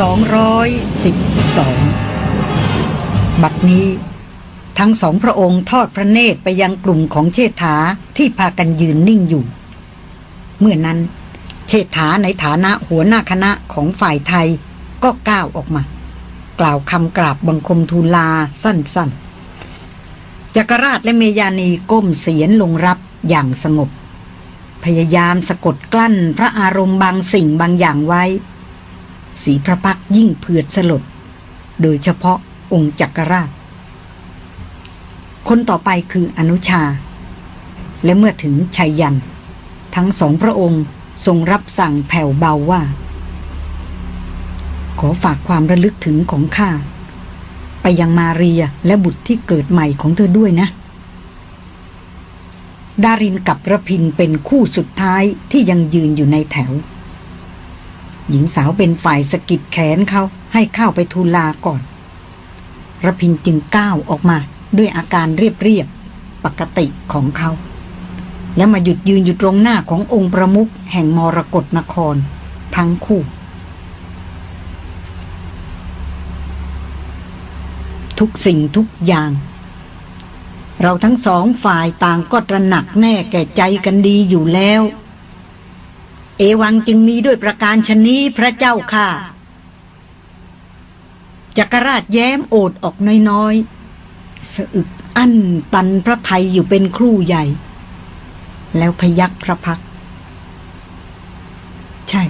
212 บัดนี้ ทั้งสองพระองค์ทอดพระเนตรไปยังกลุ่มของเชษฐาที่พากันยืนนิ่งอยู่ เมื่อนั้น เชษฐาในฐานะหัวหน้าคณะของฝ่ายไทยก็ก้าวออกมา กล่าวคำกราบบังคมทูลลาสั้น ๆ จักรราชและเมยานีก้มเสียนลงรับอย่างสงบ พยายามสะกดกลั้นพระอารมณ์บางสิ่งบางอย่างไว้ สีพระพักยิ่งเผือดสลด โดยเฉพาะองค์จักรราช คนต่อไปคืออนุชา และเมื่อถึงชัยยัน ทั้งสองพระองค์ทรงรับสั่งแผ่วเบาว่า ขอฝากความระลึกถึงของข้า ไปยังมาเรียและบุตรที่เกิดใหม่ของเธอด้วยนะ ดารินกับระพินเป็นคู่สุดท้ายที่ยังยืนอยู่ในแถว หญิงสาวเป็นฝ่ายสกิดแขนเขาให้เข้าไปทูลลาก่อนระพินจึงก้าวออกมาด้วยอาการเรียบๆปกติของเขา แล้วมาหยุดยืนอยู่ตรงหน้าขององค์ประมุขแห่งมรกรนคร ทั้งคู่ ทุกสิ่งทุกอย่าง เราทั้งสองฝ่ายต่างก็ตระหนักแน่แก่ใจกันดีอยู่แล้ว เอวังจึงมีด้วยประการชนี้พระเจ้าค่ะ จักรราชแย้มโอดออกน้อยๆสะอึกอั้นตันพระไทยอยู่เป็นครู่ใหญ่ แล้วพยักพระพัก ใช่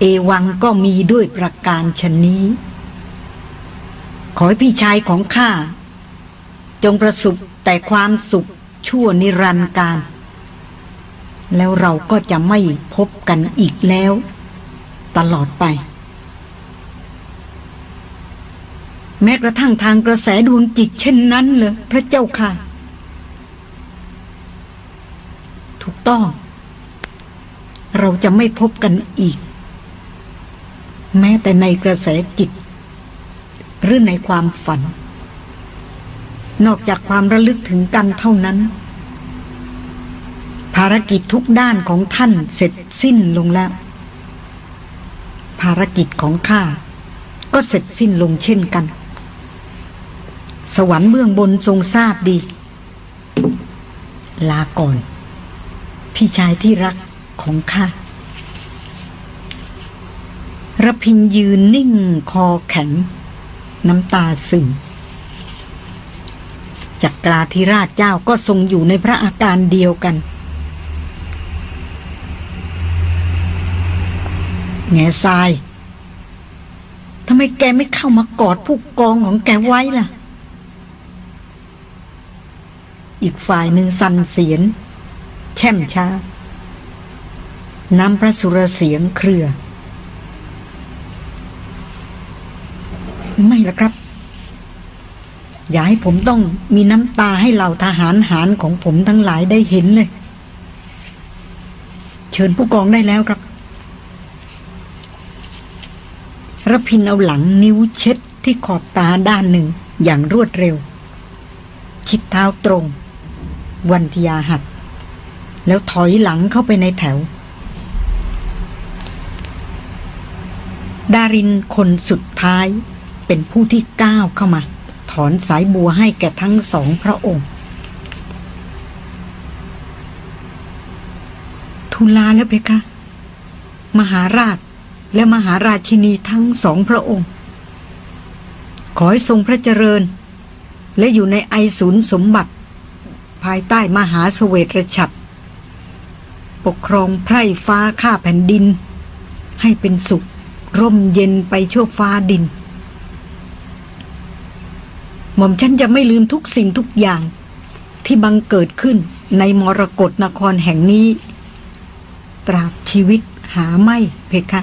เอวังก็มีด้วยประการชนนี้ ขอให้พี่ชายของข้า จงประสบแต่ความสุขชั่วนิรันดร์การ แล้วเราก็จะไม่พบกันอีกแล้ว ตลอดไป แม้กระทั่งทางกระแสดวงจิตเช่นนั้นเลยพระเจ้าค่ะ ถูกต้อง เราจะไม่พบกันอีก แม้แต่ในกระแสจิต หรือในความฝัน นอกจากความระลึกถึงกันเท่านั้น ภารกิจทุกด้านของท่านเสร็จสิ้นลงแล้ว ภารกิจของข้าก็เสร็จสิ้นลงเช่นกัน สวรรค์เบื้องบนทรงทราบดี ลาก่อน พี่ชายที่รักของข้าระพินยืนนิ่งคอแข็ง น้ำตาซึมจักราธิราชเจ้าก็ทรงอยู่ในพระอาการเดียวกัน แง่ทรายทำไมแกไม่เข้ามากอดผู้กองของแกไว้ล่ะ อีกฝ่ายหนึ่งสั่นเสียน แช่มช้า น้ำพระสุรเสียงเครือ ไม่ละครับ อย่าให้ผมต้องมีน้ำตาให้เหล่าทหารหารของผมทั้งหลายได้เห็นเลย เชิญผู้กองได้แล้วครับ รพินเอาหลังนิ้วเช็ดที่ขอบตาด้านหนึ่งอย่างรวดเร็ว ชิดเท้าตรง วันทยาหัด แล้วถอยหลังเข้าไปในแถว ดารินคนสุดท้ายเป็นผู้ที่ก้าวเข้ามา ถอนสายบัวให้แก่ทั้งสองพระองค์ทูลาแล้วเพคะ มหาราช และมหาราชินีทั้งสองพระองค์ ขอให้ทรงพระเจริญ และอยู่ในไอศูนย์สมบัติ ภายใต้มหาสเวตฉัตรปกครองไพร่ฟ้าข้าแผ่นดิน ให้เป็นสุข ร่มเย็นไปชั่วฟ้าดิน หม่อมฉันจะไม่ลืมทุกสิ่งทุกอย่างที่บังเกิดขึ้นในมรกรนครแห่งนี้ ตราบชีวิตหาไม่เพคะ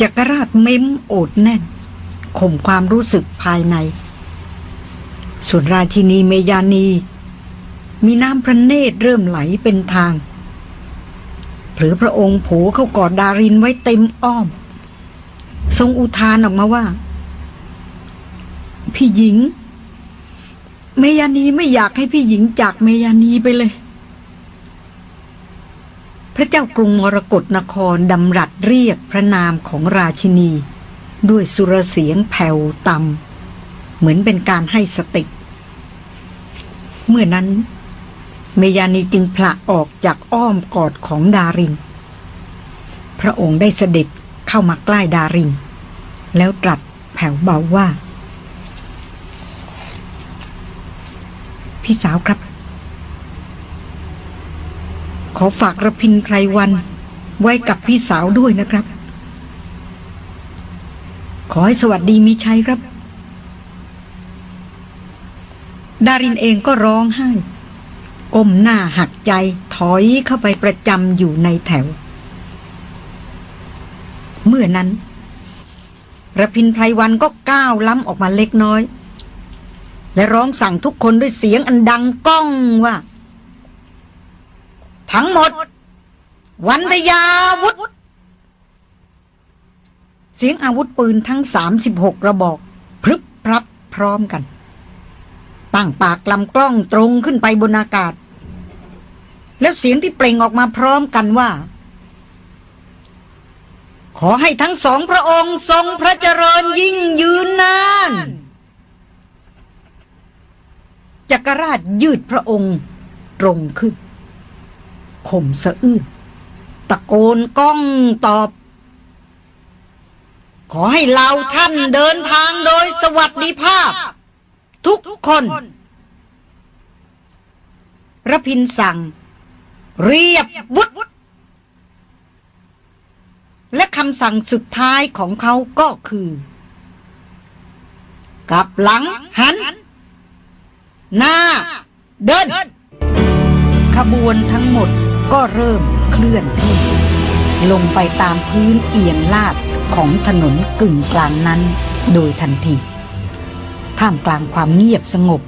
จักรราชเม้มโอดแน่นข่มความรู้สึกภายใน ส่วนราชินีเมยานี มีน้ำพระเนตรเริ่มไหลเป็นทางเผือพระองค์ผูเข้ากอดดารินไว้เต็มอ้อม ทรงอุทานออกมาว่า พี่หญิง เมยานีไม่อยากให้พี่หญิงจากเมยานีไปเลย พระเจ้ากรุงมรกรนครดำรัสเรียกพระนามของราชินี ด้วยสุรเสียงแผ่วต่ำเหมือนเป็นการให้สติ เมื่อนั้น เมยานีจึงผละออกจากอ้อมกอดของดารินพระองค์ได้เสด็จเข้ามาใกล้ดารินแล้วตรัสแผ่วเบาว่า พี่สาวครับ ขอฝากระพินไพรวัน ไว้กับพี่สาวด้วยนะครับ ขอให้สวัสดีมีชัยครับ ดารินเองก็ร้องไห้ก้มหน้าหักใจถอยเข้าไปประจำอยู่ในแถว เมื่อนั้นระพินไพรวันก็ก้าวล้ำออกมาเล็กน้อย และร้องสั่งทุกคนด้วยเสียงอันดังก้องว่า ทั้งหมด วันทยาวุธ เสียงอาวุธปืนทั้งสามสิบหกระบอก พรึบพรับพร้อมกัน ตั้งปากลำกล้องตรงขึ้นไปบนอากาศ แล้วเสียงที่เปล่งออกมาพร้อมกันว่า ขอให้ทั้งสองพระองค์ทรงพระเจริญยิ่งยืนนานจักรราชยืดพระองค์ตรงขึ้น ข่มสะอื้นตะโกนก้องตอบ ขอให้เราท่านเดินทางโดยสวัสดิภาพ ทุกคนระพินสั่ง เรียบวุฒและคำสั่งสุดท้ายของเขาก็คือ กลับหลังหัน หน้า เดิน ขบวนทั้งหมด ก็เริ่มเคลื่อนที่ ลงไปตามพื้นเอียงลาดของถนนกึ่งกลางนั้นโดยทันที ท่ามกลางความเงียบสงบ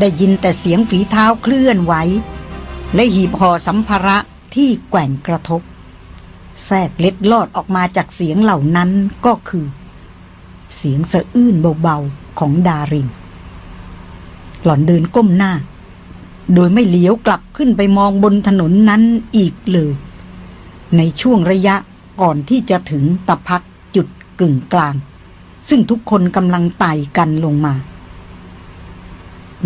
ได้ยินแต่เสียงฝีเท้าเคลื่อนไหวและหีบห่อสัมภาระที่แกว่งกระทบ แทรกเล็ดลอดออกมาจากเสียงเหล่านั้นก็คือ เสียงสะอื้นเบาๆของดาริน หล่อนเดินก้มหน้า โดยไม่เลี้ยวกลับขึ้นไปมองบนถนนนั้นอีกเลย ในช่วงระยะก่อนที่จะถึงตะพักจุดกึ่งกลาง ซึ่งทุกคนกำลังไต่กันลงมา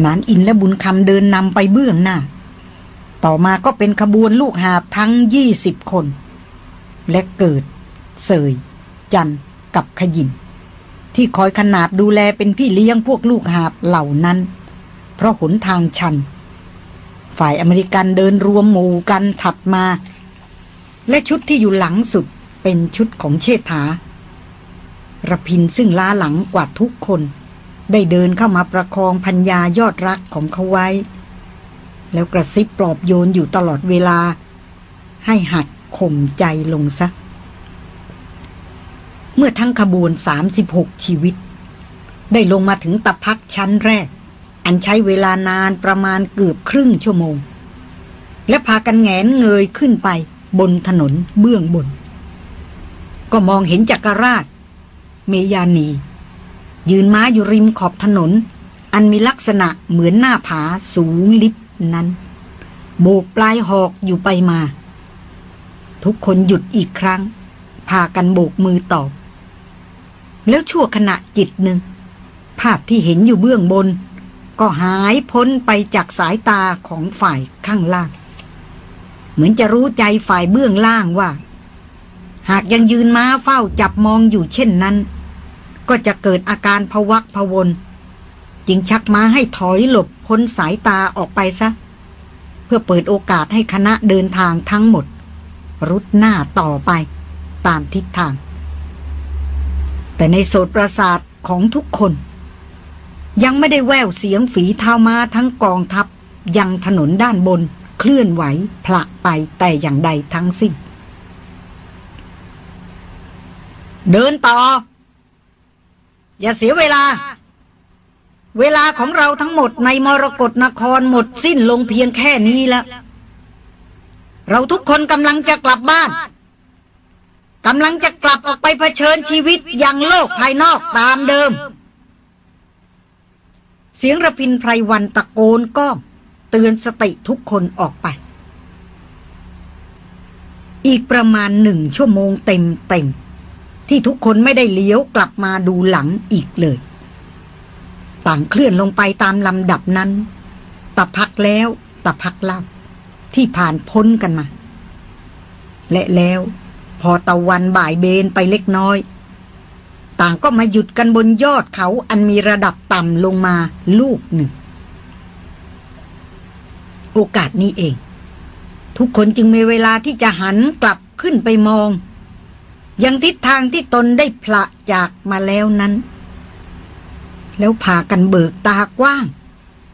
นานอินและบุญคำเดินนำไปเบื้องหน้า ต่อมาก็เป็นขบวนลูกหาบทั้งยี่สิบคน และเกิด เสย จันกับขยินที่คอยขนาบดูแลเป็นพี่เลี้ยงพวกลูกหาบเหล่านั้น เพราะหนทางชัน ฝ่ายอเมริกันเดินรวมหมู่กันถัดมา และชุดที่อยู่หลังสุดเป็นชุดของเชษฐาระพินซึ่งล้าหลังกว่าทุกคน ได้เดินเข้ามาประคองพัญญายอดรักของเขาไว้ แล้วกระซิบปลอบโยนอยู่ตลอดเวลา ให้หัดข่มใจลงซะ เมื่อทั้งขบวน 36 ชีวิต ได้ลงมาถึงตะพักชั้นแรก อันใช้เวลานานประมาณเกือบครึ่งชั่วโมง และพากันแงนเงยขึ้นไปบนถนนเบื้องบน ก็มองเห็นจักรราช เมยานี ยืนม้าอยู่ริมขอบถนน อันมีลักษณะเหมือนหน้าผาสูงลิบนั้น โบกปลายหอกอยู่ไปมา ทุกคนหยุดอีกครั้ง พากันโบกมือตอบ แล้วชั่วขณะจิตหนึ่ง ภาพที่เห็นอยู่เบื้องบน ก็หายพ้นไปจากสายตาของฝ่ายข้างล่าง เหมือนจะรู้ใจฝ่ายเบื้องล่างว่า หากยังยืนม้าเฝ้าจับมองอยู่เช่นนั้น ก็จะเกิดอาการพวักพวนจึงชักม้าให้ถอยหลบพ้นสายตาออกไปซะ เพื่อเปิดโอกาสให้คณะเดินทางทั้งหมด รุดหน้าต่อไป ตามทิศทาง แต่ในโสตประสาทของทุกคน ยังไม่ได้แววเสียงฝีเท้ามาทั้งกองทัพ ยังถนนด้านบนเคลื่อนไหวผละไปแต่อย่างใดทั้งสิ้น เดินต่อ อย่าเสียเวลา เวลาของเราทั้งหมดในมรกรนครหมดสิ้นลงเพียงแค่นี้แล้ว เราทุกคนกำลังจะกลับบ้านกำลังจะกลับออกไปเผชิญชีวิตอย่างโลกภายนอกตามเดิม เสียงระพินไพรวันตะโกนก้องเตือนสติทุกคนออกไป อีกประมาณหนึ่งชั่วโมงเต็มเต็มที่ทุกคนไม่ได้เลี้ยวกลับมาดูหลังอีกเลย ต่างเคลื่อนลงไปตามลำดับนั้นตะพักแล้วตะพักเล่าที่ผ่านพ้นกันมา และแล้วพอตะวันบ่ายเบนไปเล็กน้อย ต่างก็มาหยุดกันบนยอดเขาอันมีระดับต่ำลงมาลูกหนึ่ง โอกาสนี้เอง ทุกคนจึงมีเวลาที่จะหันกลับขึ้นไปมอง ยังทิศทางที่ตนได้พละจากมาแล้วนั้น แล้วพากันเบิกตากว้าง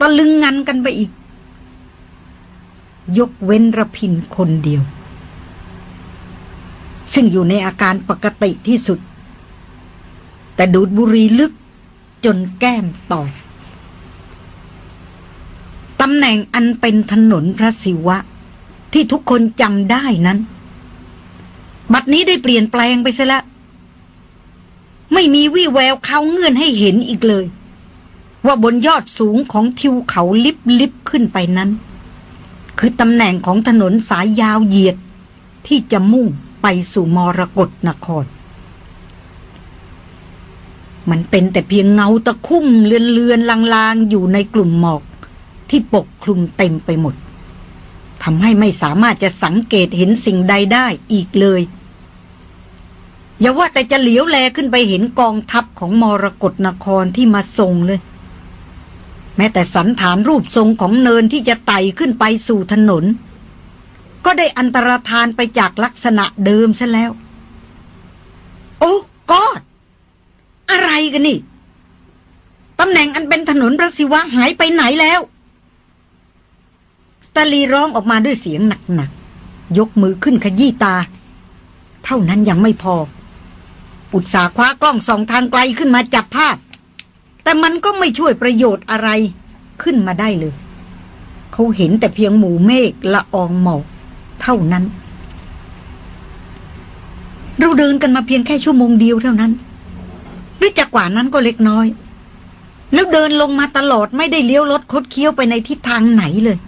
ตะลึงงันกันไปอีก ยกเว้นระพินคนเดียว ซึ่งอยู่ในอาการปกติที่สุด แต่ดูดบุรีลึกจนแก้มต่อตำแหน่งอันเป็นถนนพระศิวะ ที่ทุกคนจำได้นั้น บัดนี้ได้เปลี่ยนแปลงไปซะแล้วไม่มีวี่แววเขาเงื่อนให้เห็นอีกเลย ว่าบนยอดสูงของทิวเขาลิบลิบขึ้นไปนั้น คือตำแหน่งของถนนสายยาวเหยียด ที่จะมุ่งไปสู่มรกรนคร มันเป็นแต่เพียงเงาตะคุ่มเลือนเลือนลางๆ อยู่ในกลุ่มหมอก ที่ปกคลุมเต็มไปหมดทำให้ไม่สามารถจะสังเกตเห็นสิ่งใดได้อีกเลย อย่าว่าแต่จะเหลียวแลขึ้นไปเห็นกองทัพของมรกรนครที่มาทรงเลย แม้แต่สันฐานรูปทรงของเนินที่จะไต่ขึ้นไปสู่ถนน ก็ได้อันตรธานไปจากลักษณะเดิมซะแล้ว โอ้กอด อะไรกันนี่ตำแหน่งอันเป็นถนนพระศิวะหายไปไหนแล้ว สตาลีร้องออกมาด้วยเสียงหนักๆ ยกมือขึ้นขยี้ตา เท่านั้นยังไม่พอ อุตสาคว้ากล้องสองทางไกลขึ้นมาจับภาพ แต่มันก็ไม่ช่วยประโยชน์อะไรขึ้นมาได้เลย เขาเห็นแต่เพียงหมู่เมฆละอองหมอกเท่านั้น เราเดินกันมาเพียงแค่ชั่วโมงเดียวเท่านั้น รือจะกว่านั้นก็เล็กน้อย แล้วเดินลงมาตลอดไม่ได้เลี้ยวรถคดเคี้ยวไปในทิศทางไหนเลย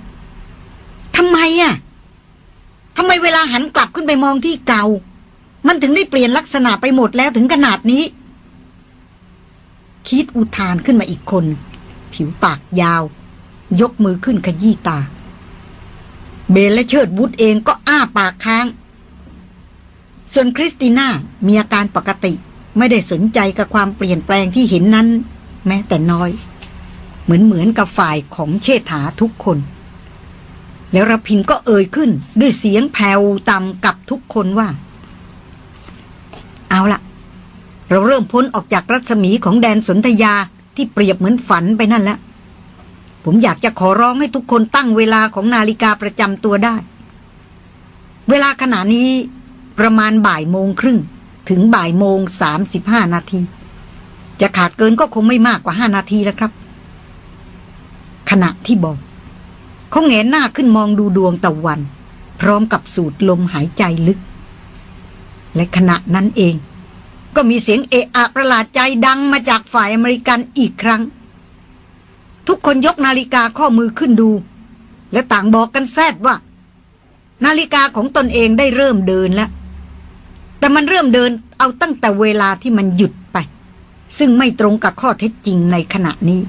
ทำไมอะทำไมเวลาหันกลับขึ้นไปมองที่เก่า มันถึงได้เปลี่ยนลักษณะไปหมดแล้วถึงขนาดนี้ คิดอุทานขึ้นมาอีกคน ผิวปากยาว ยกมือขึ้นขยี้ตา เบลและเชิดวุฒเองก็อ้าปากค้าง ส่วนคริสติน่ามีอาการปกติ ไม่ได้สนใจกับความเปลี่ยนแปลงที่เห็นนั้น แม้แต่น้อย เหมือนเหมือนกับฝ่ายของเชษฐาทุกคน แล้วรพินก็เอ่ยขึ้นด้วยเสียงแผ่วต่ำกับทุกคนว่า เอาละเราเริ่มพ้นออกจากรัศมีของแดนสนธยาที่เปรียบเหมือนฝันไปนั่นแล้ว ผมอยากจะขอร้องให้ทุกคนตั้งเวลาของนาฬิกาประจำตัวได้ เวลาขณะนี้ประมาณบ่ายโมงครึ่ง ถึงบ่ายโมงสามสิบห้านาที จะขาดเกินก็คงไม่มากกว่าห้านาทีแล้วครับ ขณะที่บอก เขาแงนหน้าขึ้นมองดูดวงตะวัน พร้อมกับสูดลมหายใจลึก และขณะนั้นเอง ก็มีเสียงเอะอะประหลาดใจดังมาจากฝ่ายอเมริกันอีกครั้ง ทุกคนยกนาฬิกาข้อมือขึ้นดู และต่างบอกกันแซดว่า นาฬิกาของตนเองได้เริ่มเดินแล้ว แต่มันเริ่มเดินเอาตั้งแต่เวลาที่มันหยุดไป ซึ่งไม่ตรงกับข้อเท็จจริงในขณะนี้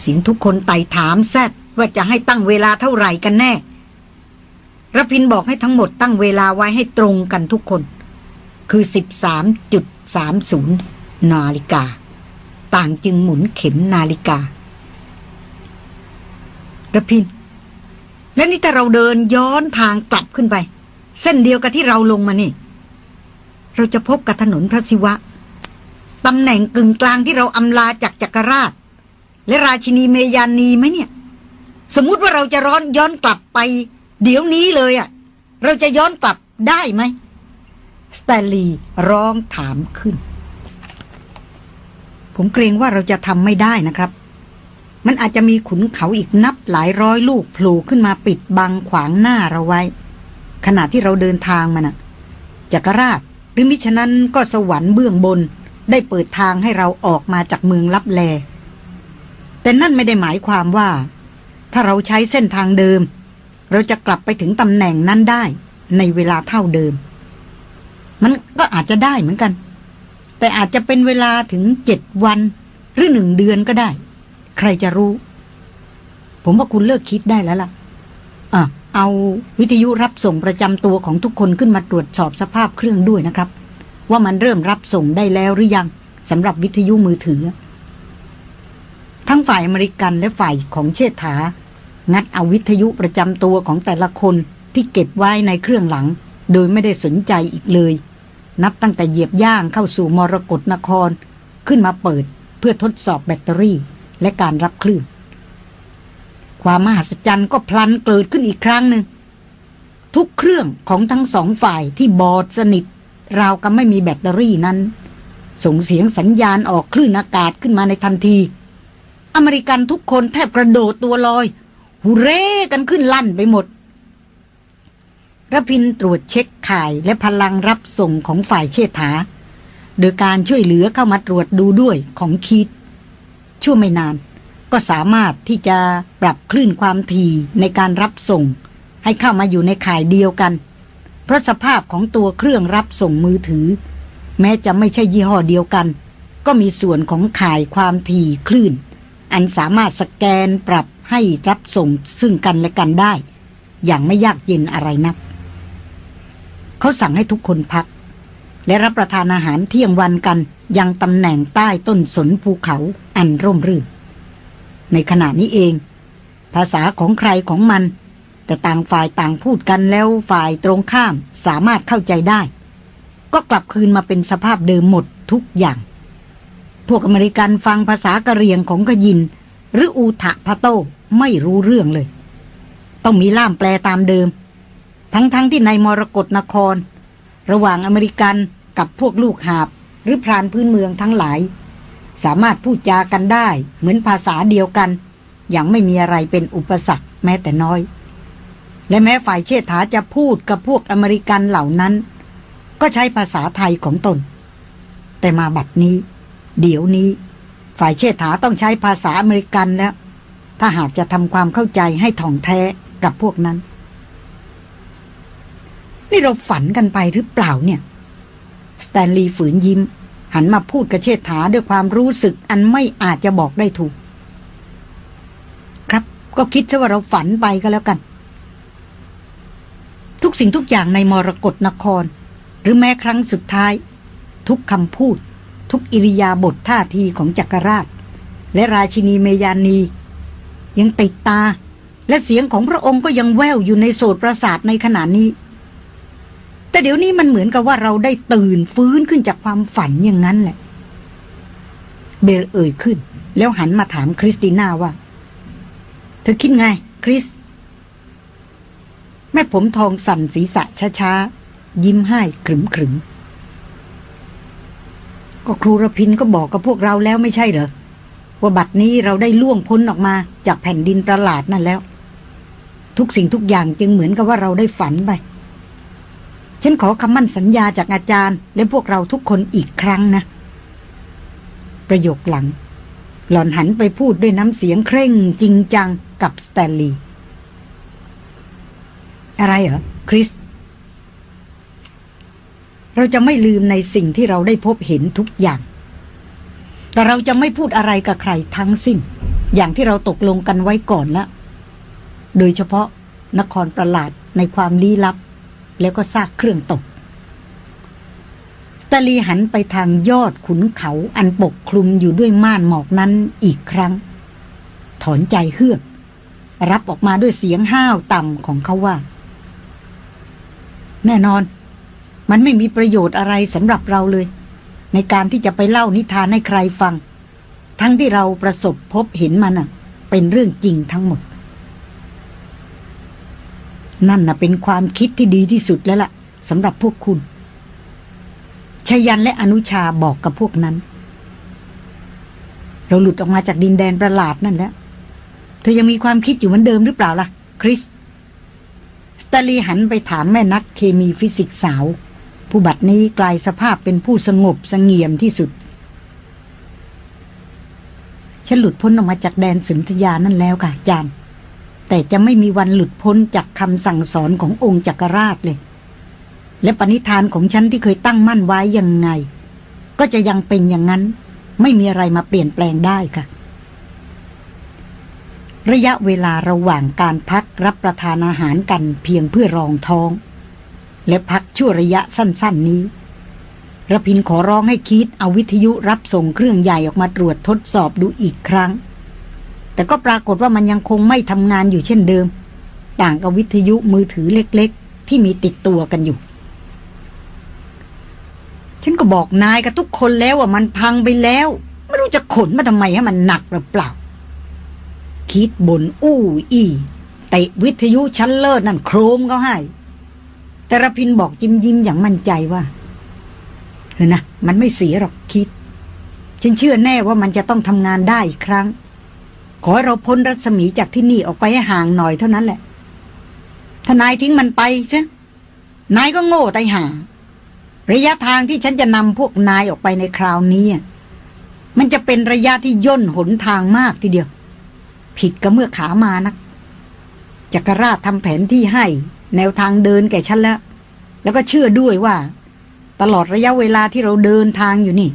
เสียงทุกคนไต่ถามแซดว่าจะให้ตั้งเวลาเท่าไหร่กันแน่รพินบอกให้ทั้งหมดตั้งเวลาไว้ให้ตรงกันทุกคน คือ 13.30 นาฬิกา ต่างจึงหมุนเข็มนาฬิการพิน และนี่ถ้าเราเดินย้อนทางกลับขึ้นไป เส้นเดียวกับที่เราลงมานี่ เราจะพบกับถนนพระศิวะตำแหน่งกึ่งกลางที่เราอำลาจากจักรราช และราชินีเมยานีไหมเนี่ย สมมติว่าเราจะร้อนย้อนกลับไป เดี๋ยวนี้เลยอะ่ะ เราจะย้อนกลับได้ไหมสแตลลีร้องถามขึ้น ผมเกรงว่าเราจะทำไม่ได้นะครับ มันอาจจะมีขุนเขาอีกนับหลายร้อยลูกโผล่ขึ้นมาปิดบังขวางหน้าเราไว้ ขณะที่เราเดินทางมันอะจักรราช รือมิฉะนั้นก็สวรรค์เบื้องบน ได้เปิดทางให้เราออกมาจากเมืองลับแล แต่นั่นไม่ได้หมายความว่า ถ้าเราใช้เส้นทางเดิม เราจะกลับไปถึงตำแหน่งนั้นได้ ในเวลาเท่าเดิม มันก็อาจจะได้เหมือนกัน แต่อาจจะเป็นเวลาถึงเจ็ดวัน หรือหนึ่งเดือนก็ได้ ใครจะรู้ ผมว่าคุณเลิกคิดได้แล้วล่ะอะ เอาวิทยุรับส่งประจำตัวของทุกคนขึ้นมาตรวจสอบสภาพเครื่องด้วยนะครับ ว่ามันเริ่มรับส่งได้แล้วหรือยังสำหรับวิทยุมือถือ ทั้งฝ่ายอเมริกันและฝ่ายของเชษฐา งัดเอาวิทยุประจำตัวของแต่ละคนที่เก็บไว้ในเครื่องหลัง โดยไม่ได้สนใจอีกเลย นับตั้งแต่เหยียบย่างเข้าสู่มรกรนคร ขึ้นมาเปิดเพื่อทดสอบแบตเตอรี่และการรับคลื่น ความมหัศจรรย์ก็พลันเกิดขึ้นอีกครั้งหนึ่ง ทุกเครื่องของทั้งสองฝ่ายที่บอดสนิท ราวกับไม่มีแบตเตอรี่นั้น ส่งเสียงสัญญาณออกคลื่นอากาศขึ้นมาในทันที อเมริกันทุกคนแทบกระโดดตัวลอยหูเร่กันขึ้นลั่นไปหมดระพินตรวจเช็คข่ายและพลังรับส่งของฝ่ายเชษฐา โดยการช่วยเหลือเข้ามาตรวจดูด้วยของคิดชั่วไม่นาน ก็สามารถที่จะปรับคลื่นความถี่ในการรับส่ง ให้เข้ามาอยู่ในข่ายเดียวกัน เพราะสภาพของตัวเครื่องรับส่งมือถือ แม้จะไม่ใช่ยี่ห้อเดียวกัน ก็มีส่วนของข่ายความถี่คลื่น อันสามารถสแกนปรับให้รับส่งซึ่งกันและกันได้ อย่างไม่ยากเย็นอะไรนักเขาสั่งให้ทุกคนพัก และรับประทานอาหารเที่ยงวันกันยังตำแหน่งใต้ต้นสนภูเขาอันร่มรื่น ในขณะนี้เอง ภาษาของใครของมัน แต่ต่างฝ่ายต่างพูดกันแล้วฝ่ายตรงข้ามสามารถเข้าใจได้ ก็กลับคืนมาเป็นสภาพเดิมหมดทุกอย่าง พวกอเมริกันฟังภาษากะเรียงของกยิน หรืออูทะพะโตไม่รู้เรื่องเลย ต้องมีล่ามแปลตามเดิม ทั้งๆทที่ในมรกรนคร ระหว่างอเมริกันกับพวกลูกหาบหรือพรานพื้นเมืองทั้งหลาย สามารถพูดจากันได้ เหมือนภาษาเดียวกัน อย่างไม่มีอะไรเป็นอุปสรรคแม้แต่น้อย และแม้ฝ่ายเชษฐาจะพูดกับพวกอเมริกันเหล่านั้น ก็ใช้ภาษาไทยของตน แต่มาบัดนี้ เดี๋ยวนี้ ฝ่ายเชษฐาต้องใช้ภาษาอเมริกันแล้ว ถ้าหากจะทำความเข้าใจให้ถ่องแท้กับพวกนั้น นี่เราฝันกันไปหรือเปล่าเนี่ย สแตนลีย์ฝืนยิ้ม หันมาพูดกระเชษฐาด้วยความรู้สึกอันไม่อาจจะบอกได้ถูก ครับก็คิดซะว่าเราฝันไปก็แล้วกัน ทุกสิ่งทุกอย่างในมรกรนคร หรือแม้ครั้งสุดท้าย ทุกคำพูด ทุกอิริยาบถท่าทีของจักรราช และราชินีเมยานี ยังติดตา และเสียงของพระองค์ก็ยังแว่วอยู่ในโสดประสาทในขณะนี้ เดี๋ยวนี้มันเหมือนกับว่าเราได้ตื่นฟื้นขึ้นจากความฝันอย่างนั้นแหละ เบลเอ่ยขึ้น แล้วหันมาถามคริสติน่าว่า เธอคิดไง คริส แม่ผมทองสั่นศีรษะช้าๆ ยิ้มให้ขรึมขรึมก็ครูรพินก็บอกกับพวกเราแล้วไม่ใช่เหรอ ว่าบัดนี้เราได้ล่วงพ้นออกมาจากแผ่นดินประหลาดนั่นแล้ว ทุกสิ่งทุกอย่างจึงเหมือนกับว่าเราได้ฝันไป ฉันขอคำมั่นสัญญาจากอาจารย์ และพวกเราทุกคนอีกครั้งนะ ประโยคหลัง หล่อนหันไปพูดด้วยน้ำเสียงเคร่งจริงจังกับสแตนลีย์อะไรเหรอ คริส เราจะไม่ลืมในสิ่งที่เราได้พบเห็นทุกอย่าง แต่เราจะไม่พูดอะไรกับใครทั้งสิ้น อย่างที่เราตกลงกันไว้ก่อนแล้วโดยเฉพาะนครประหลาดในความลี้ลับ แล้วก็ซากเครื่องตกตาลีหันไปทางยอดขุนเขาอันปกคลุมอยู่ด้วยม่านหมอกนั้นอีกครั้ง ถอนใจเฮือก รับออกมาด้วยเสียงห้าวต่ำของเขาว่า แน่นอน มันไม่มีประโยชน์อะไรสำหรับเราเลย ในการที่จะไปเล่านิทานให้ใครฟัง ทั้งที่เราประสบพบเห็นมันเป็นเรื่องจริงทั้งหมด นั่นน่ะเป็นความคิดที่ดีที่สุดแล้วละ่ะสำหรับพวกคุณชยันและอนุชาบอกกับพวกนั้น เราหลุดออกมาจากดินแดนประหลาดนั่นแล้ว เธอยังมีความคิดอยู่เหมือนเดิมหรือเปล่าล่ะ คริสสตาลีหันไปถามแม่นักเคมีฟิสิกสาว ผู้บัดนี้กลายสภาพเป็นผู้สงบสงเงียมที่สุดฉันหลุดพ้นออกมาจากแดนสุนทยานั่นแล้วค่ะจาน แต่จะไม่มีวันหลุดพ้นจากคำสั่งสอนขององค์จักรราชเลย และปณิธานของฉันที่เคยตั้งมั่นไว้ยังไง ก็จะยังเป็นอย่างนั้น ไม่มีอะไรมาเปลี่ยนแปลงได้ค่ะ ระยะเวลาระหว่างการพักรับประทานอาหารกันเพียงเพื่อรองท้อง และพักชั่วระยะสั้น ๆ นี้ระพินขอร้องให้คิดเอาวิทยุรับส่งเครื่องใหญ่ออกมาตรวจทดสอบดูอีกครั้ง แต่ก็ปรากฏว่ามันยังคงไม่ทำงานอยู่เช่นเดิม ต่างกับวิทยุมือถือเล็กๆ ที่มีติดตัวกันอยู่ ฉันก็บอกนายกับทุกคนแล้วว่ามันพังไปแล้ว ไม่รู้จะขนมาทำไมให้มันหนักหรือเปล่า คิดบนอู้อีเตะวิทยุชั้นเลิศนั่นโครมก็ให้ แต่ระพินบอกยิ้มยิ้มอย่างมั่นใจว่าเออนะ มันไม่เสียหรอกคิด ฉันเชื่อแน่ว่ามันจะต้องทำงานได้อีกครั้ง ขอให้เราพ้นรัศมีจากที่นี่ออกไปให้ห่างหน่อยเท่านั้นแหละถ้านายทิ้งมันไปใช่นายก็โง่ไตห่าระยะทางที่ฉันจะนำพวกนายออกไปในคราวนี้ มันจะเป็นระยะที่ย่นหนทางมากทีเดียว ผิดกับเมื่อขามานักจักรราชทำแผนที่ให้ แนวทางเดินแก่ฉันแล้ว แล้วก็เชื่อด้วยว่า ตลอดระยะเวลาที่เราเดินทางอยู่นี่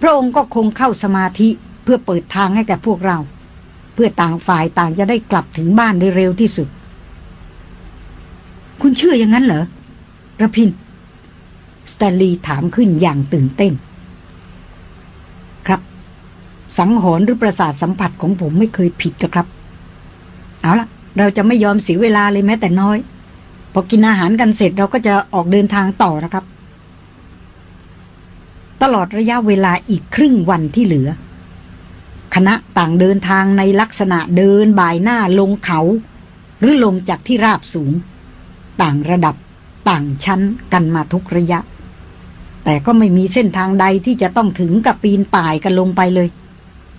พระองค์ก็คงเข้าสมาธิเพื่อเปิดทางให้แก่พวกเรา เพื่อต่างฝ่ายต่างจะได้กลับถึงบ้านโดยเร็วที่สุด คุณเชื่ออย่างนั้นเหรอระพินสแตนลีย์ถามขึ้นอย่างตื่นเต้น ครับ สังหรณ์หรือประสาทสัมผัสของผมไม่เคยผิดนะครับ เอาละเราจะไม่ยอมเสียเวลาเลยแม้แต่น้อย พอกินอาหารกันเสร็จเราก็จะออกเดินทางต่อนะครับ ตลอดระยะเวลาอีกครึ่งวันที่เหลือ คณะต่างเดินทางในลักษณะเดินบ่ายหน้าลงเขา หรือลงจากที่ราบสูง ต่างระดับต่างชั้นกันมาทุกระยะ แต่ก็ไม่มีเส้นทางใดที่จะต้องถึงกับปีนป่ายกันลงไปเลย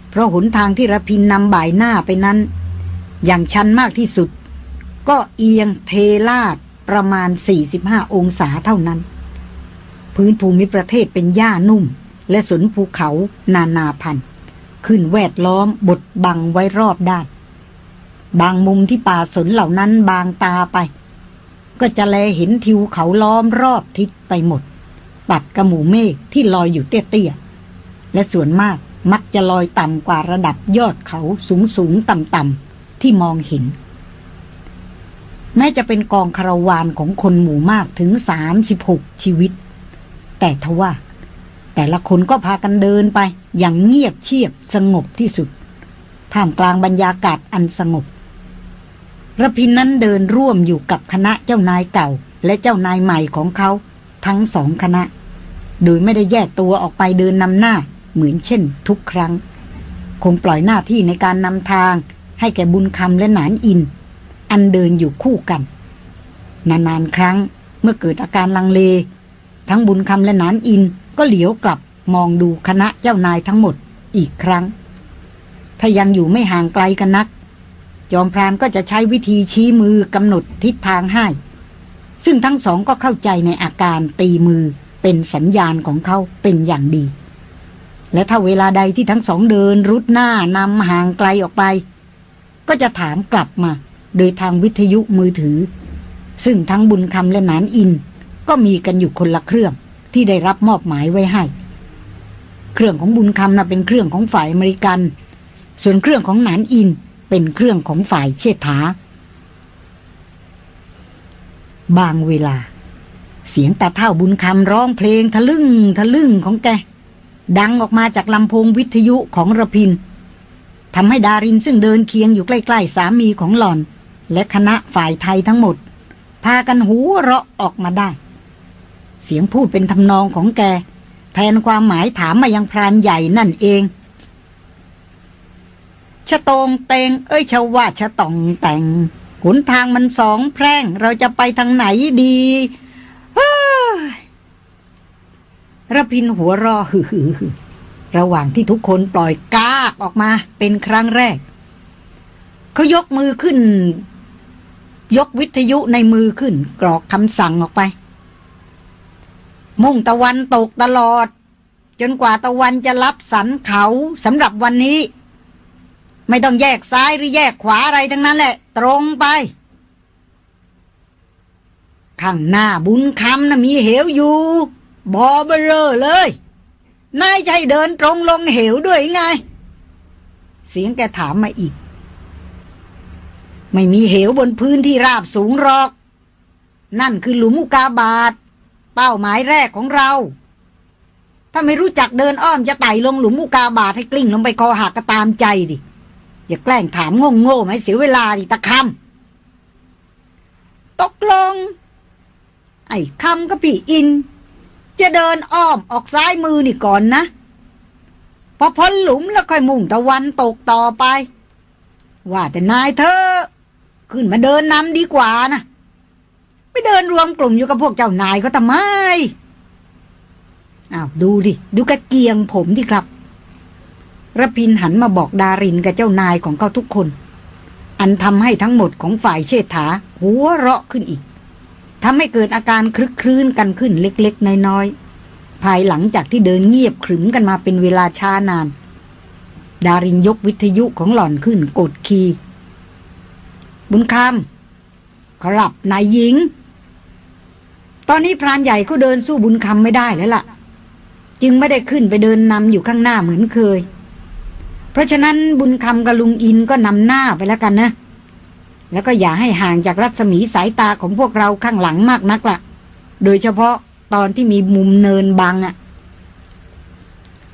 เพราะหนทางที่ระพินนำบ่ายหน้าไปนั้น อย่างชันมากที่สุด ก็เอียงเทลาดประมาณ 45 องศาเท่านั้น พื้นภูมิประเทศเป็นหญ้านุ่ม และสนภูเขานานาพันธุ์ ขึ้นแวดล้อมบดบังไว้รอบด้าน บางมุมที่ป่าสนเหล่านั้นบางตาไป ก็จะแลเห็นทิวเขาล้อมรอบทิศไปหมด ตัดกระหมู่เมฆที่ลอยอยู่เตี้ยๆ และส่วนมากมักจะลอยต่ำกว่าระดับยอดเขาสูงสูงต่ำต่ำที่มองเห็น แม้จะเป็นกองคาราวานของคนหมู่มากถึงสามสิบหกชีวิต แต่ทว่า แต่ละคนก็พากันเดินไป อย่างเงียบเชียบสงบที่สุด ท่ามกลางบรรยากาศอันสงบระพินนั้นเดินร่วมอยู่กับคณะเจ้านายเก่า และเจ้านายใหม่ของเขา ทั้งสองคณะ โดยไม่ได้แยกตัวออกไปเดินนำหน้า เหมือนเช่น ทุกครั้ง คงปล่อยหน้าที่ในการนำทาง ให้แก่บุญคำและหนานอิน อันเดินอยู่คู่กัน นานๆครั้งเมื่อเกิดอาการลังเล ทั้งบุญคำและนานอิน ก็เหลียวกลับมองดูคณะเจ้านายทั้งหมดอีกครั้ง ถ้ายังอยู่ไม่ห่างไกลกันนัก จอมพรานก็จะใช้วิธีชี้มือกำหนดทิศทางให้ ซึ่งทั้งสองก็เข้าใจในอาการตีมือเป็นสัญญาณของเขาเป็นอย่างดี และถ้าเวลาใดที่ทั้งสองเดินรุดหน้านำห่างไกลออกไป ก็จะถามกลับมา โดยทางวิทยุมือถือ ซึ่งทั้งบุญคำและนานอินก็มีกันอยู่คนละเครื่อง ที่ได้รับมอบหมายไว้ให้ เครื่องของบุญคำนะ่ะเป็นเครื่องของฝ่ายอเมริกัน ส่วนเครื่องของหนานอินเป็นเครื่องของฝ่ายเชษฐา บางเวลา เสียงตาเท่าบุญคำร้องเพลงทะลึ่งทะลึ่งของแก ดังออกมาจากลำโพงวิทยุของระพินทำให้ดารินซึ่งเดินเคียงอยู่ใกล้ ๆ สามีของหล่อน และคณะฝ่ายไทยทั้งหมด พากันหูเราะออกมาได้ เสียงพูดเป็นทำนองของแก แทนความหมายถามมายังพรานใหญ่นั่นเองชะตงเตง เอ้ยชาวว่าชะตองแต่งขุนทางมันสองแพร่งเราจะไปทางไหนดีระพินหัวรอฮือระหว่างที่ทุกคนปล่อยกากออกมาเป็นครั้งแรก เขายกมือขึ้น ยกวิทยุในมือขึ้น กรอกคำสั่งออกไป มุ่งตะวันตกตลอด จนกว่าตะวันจะรับสันเขาสำหรับวันนี้ ไม่ต้องแยกซ้ายหรือแยกขวาอะไรทั้งนั้นแหละ ตรงไป ข้างหน้าบุญคำนะมีเหวอยู่ บอเบลอเลยนายใจเดินตรงลงเหวด้วยไง เสียงแกถามมาอีก ไม่มีเหวบนพื้นที่ราบสูงหรอก นั่นคือหลุมอุกาบาต เป้าหมายแรกของเรา ถ้าไม่รู้จักเดินอ้อมจะไต่ลงหลุมอุกาบาตให้กลิ้งลงไปคอหักก็ตามใจดิ อย่าแกล้งถามโง่โง่ไหมเสียเวลาดิตะคำตกลง ไอ้คำก็พี่อิน จะเดินอ้อมออกซ้ายมือนี่ก่อนนะ พอพ้นหลุมแล้วค่อยมุ่งตะวันตกต่อไป ว่าแต่นายเธอ ขึ้นมาเดินนำดีกว่านะ ไปเดินรวมกลุ่มอยู่กับพวกเจ้านายก็ทำไมอ้าวดูดิ ดูกระเกียงผมดิครับระพินหันมาบอกดารินกับเจ้านายของเขาทุกคน อันทำให้ทั้งหมดของฝ่ายเชษฐา หัวเราะขึ้นอีกทำให้เกิดอาการคลึกคลื้นกันขึ้นเล็ก ๆ น้อย ๆ ภายหลังจากที่เดินเงียบขรึมกันมาเป็นเวลาช้านาน ดารินยกวิทยุของหล่อนขึ้นกดคีย์บุญคำครับนายหญิง ตอนนี้พรานใหญ่เขาเดินสู้บุญคำไม่ได้แล้วล่ะ จึงไม่ได้ขึ้นไปเดินนำอยู่ข้างหน้าเหมือนเคย เพราะฉะนั้นบุญคำกับลุงอินก็นำหน้าไปแล้วกันนะ แล้วก็อย่าให้ห่างจากรัศมีสายตาของพวกเราข้างหลังมากนักละ่ะ โดยเฉพาะตอนที่มีมุมเนินบังอะ่ะ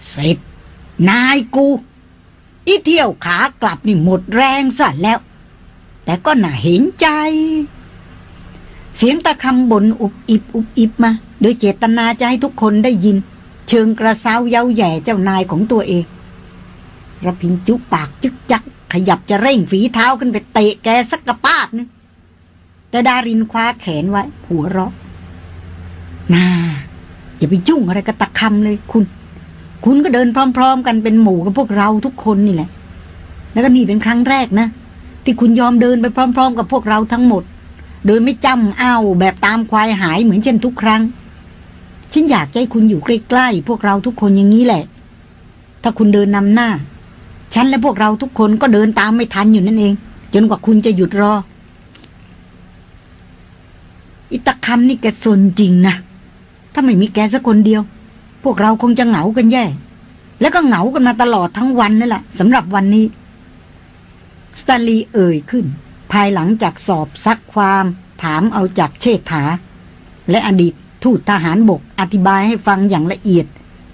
เสร็จนายกู อีเที่ยวขากลับนี่หมดแรงซะแล้ว แต่ก็น่าเห็นใจ เสียงตะคำบนอุบอิบอุบอิบมา โดยเจตนาจะให้ทุกคนได้ยิน เชิงกระซ้าเย้าแย่เจ้านายของตัวเองระพินจุปากจึกจัก ขยับจะเร่งฝีเท้าขึ้นไปเตะแกสักกระปาดนึงแต่ดารินคว้าแขนไว้ หัวเราะน่าอย่าไปยุ่งอะไรกับตะคำเลยคุณ คุณก็เดินพร้อม ๆ กันเป็นหมู่กับพวกเราทุกคนนี่แหละ แล้วก็นี่เป็นครั้งแรกนะ ที่คุณยอมเดินไปพร้อม ๆ กับพวกเราทั้งหมด โดยไม่จำอ้าวแบบตามควายหายเหมือนเช่นทุกครั้ง ฉันอยากให้คุณอยู่ใกล้ๆพวกเราทุกคนอย่างนี้แหละ ถ้าคุณเดินนำหน้า ฉันและพวกเราทุกคนก็เดินตามไม่ทันอยู่นั่นเอง จนกว่าคุณจะหยุดรอ อิตาคำนี่แกสนจริงนะ ถ้าไม่มีแกสักคนเดียว พวกเราคงจะเหงากันแย่ แล้วก็เหงากันมาตลอดทั้งวันนั่นแหละสำหรับวันนี้สตาลีเอ่ยขึ้น ภายหลังจากสอบซักความถามเอาจากเชษฐา และอดีตทูตทหารบกอธิบายให้ฟังอย่างละเอียด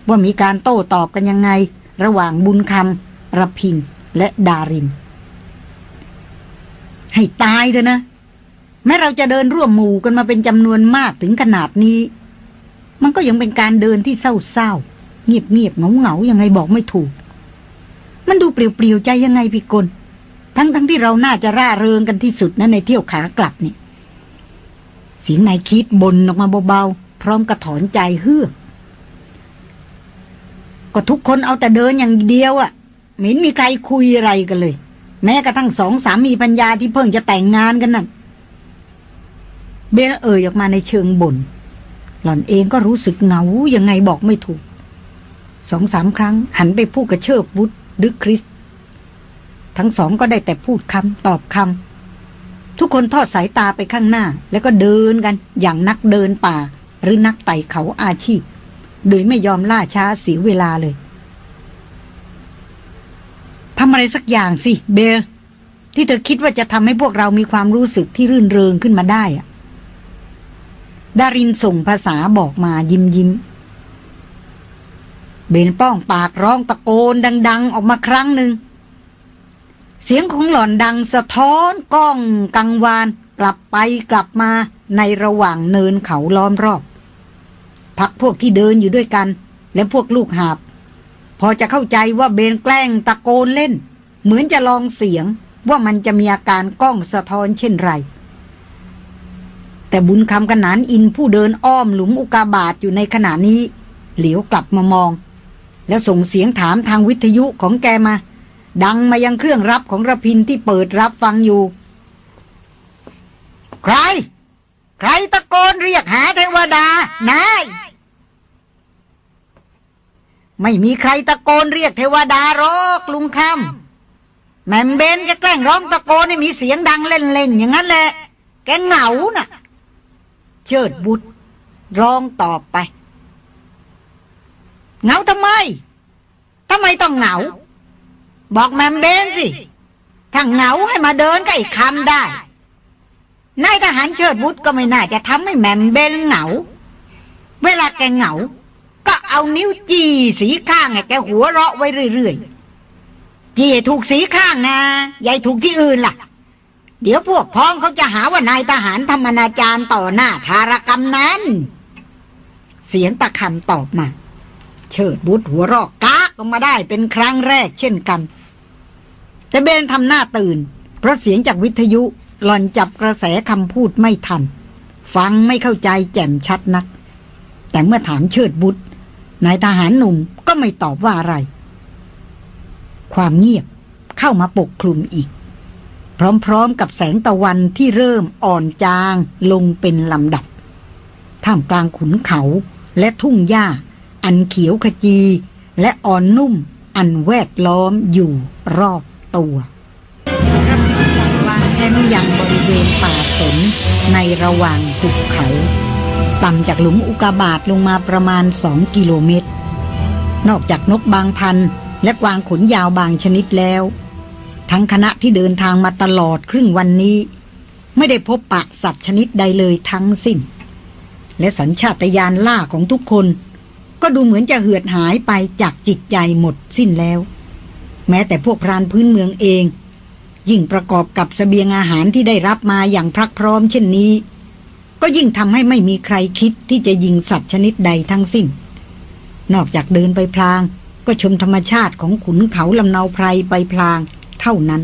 ว่ามีการโต้ตอบกันยังไง ระหว่างบุญคำรพินและดาริน ให้ตายเถอะนะ แม้เราจะเดินร่วมหมู่กันมาเป็นจำนวนมากถึงขนาดนี้ มันก็ยังเป็นการเดินที่เศร้าๆเงียบๆเงาๆยังไงบอกไม่ถูก มันดูเปลี่ยวๆใจยังไงพี่กล ทั้งๆทที่เราน่าจะร่าเริงกันที่สุดนะในเที่ยวขากลับนี่เสียงนายคิดบนออกมาเบาๆ พร้อมกระถอนใจเฮือกก็ทุกคนเอาแต่เดินอย่างเดียวอะ่ะไม่เห็นมีใครคุยอะไรกันเลย แม้กระทั่งสองสามีปัญญาที่เพิ่งจะแต่งงานกันนั่นเบลเอ่ยออกมาในเชิงบน่นหล่อนเองก็รู้สึกเหงายังไงบอกไม่ถูก สองสามครั้งหันไปพูดกับเชิบวุฒหรือคริส ทั้งสองก็ได้แต่พูดคำตอบคำทุกคนทอดสายตาไปข้างหน้า แล้วก็เดินกันอย่างนักเดินป่า หรือนักไต่เขาอาชีพ โดยไม่ยอมล่าช้าเสียเวลาเลยทำอะไรสักอย่างสิ เบลที่เธอคิดว่าจะทำให้พวกเรามีความรู้สึกที่รื่นเริงขึ้นมาได้อะดารินส่งภาษาบอกมายิ้มยิ้มเบนป้องปากร้องตะโกนดัง ๆ ออกมาครั้งหนึ่ง เสียงของหล่อนดังสะท้อนก้องกังวาน กลับไปกลับมาในระหว่างเนินเขาล้อมรอบ พักพวกที่เดินอยู่ด้วยกัน และพวกลูกหาบ พอจะเข้าใจว่าเบนแกล้งตะโกนเล่น เหมือนจะลองเสียงว่ามันจะมีอาการก้องสะท้อนเช่นไร แต่บุญคำกันนานอินผู้เดินอ้อมหลุมอุกาบาตอยู่ในขณะนี้ เหลียวกลับมามอง แล้วส่งเสียงถามทางวิทยุของแกมา ดังมายังเครื่องรับของระพินที่เปิดรับฟังอยู่ ใคร ใครตะโกนเรียกหาเทวดานายไม่มีใครตะโกนเรียกเทวดาหรอกลุงคำแมมเบนจะแกล้งร้องตะโกนให้มีเสียงดังเล่นๆอย่างนั้นแหละ แกเหงาน่ะ เชิดบุตรร้องตอบไปเหงาทำไมทำไมต้องเหงา บอกแมมเบนสิถ้าเหงาให้มาเดินก็อีกคำได้ นายทหารเชิดบุตรก็ไม่น่าจะทำให้แมมเบนเหงา เวลาแกเหงา ก็เอานิ้วจีสีข้างให้แกหัวเราะไว้เรื่อยๆ จีถูกสีข้างนะยายถูกที่อื่นล่ะ เดี๋ยวพวกพ้องเขาจะหาว่านายทหารธรรมนาจารต่อหน้าทารกรรมนั้น เสียงตะคำตอบมา เชิดบุตรหัวเราะกาก ออกมาได้เป็นครั้งแรกเช่นกัน แต่เบนทำหน้าตื่น เพราะเสียงจากวิทยุหล่อนจับกระแสคำพูดไม่ทัน ฟังไม่เข้าใจแจ่มชัดนัก แต่เมื่อถามเชิดบุตรนายทหารหนุ่มก็ไม่ตอบว่าอะไร ความเงียบเข้ามาปกคลุมอีก พร้อมๆกับแสงตะวันที่เริ่มอ่อนจางลงเป็นลำดับ ท่ามกลางขุนเขาและทุ่งหญ้า อันเขียวขจี และอ่อนนุ่มอันแวดล้อมอยู่รอบตัวระพินสั่งวางแคมป์ยังบริเวณป่าสนในระหว่างหุบเขา ต่ำจากหลุมอุกาบาตลงมาประมาณสองกิโลเมตร นอกจากนกบางพัน และกวางขนยาวบางชนิดแล้ว ทั้งคณะที่เดินทางมาตลอดครึ่งวันนี้ ไม่ได้พบปะสัตว์ชนิดใดเลยทั้งสิ้น และสัญชาตญาณล่าของทุกคน ก็ดูเหมือนจะเหือดหายไปจากจิตใจหมดสิ้นแล้ว แม้แต่พวกพรานพื้นเมืองเอง ยิ่งประกอบกับสเสบียงอาหารที่ได้รับมาอย่างพรักพร้อมเช่นนี้ ก็ยิ่งทำให้ไม่มีใครคิดที่จะยิงสัตว์ชนิดใดทั้งสิ้น นอกจากเดินไปพลาง ก็ชมธรรมชาติของขุนเขาลำเนาไพรไปพลาง เท่านั้น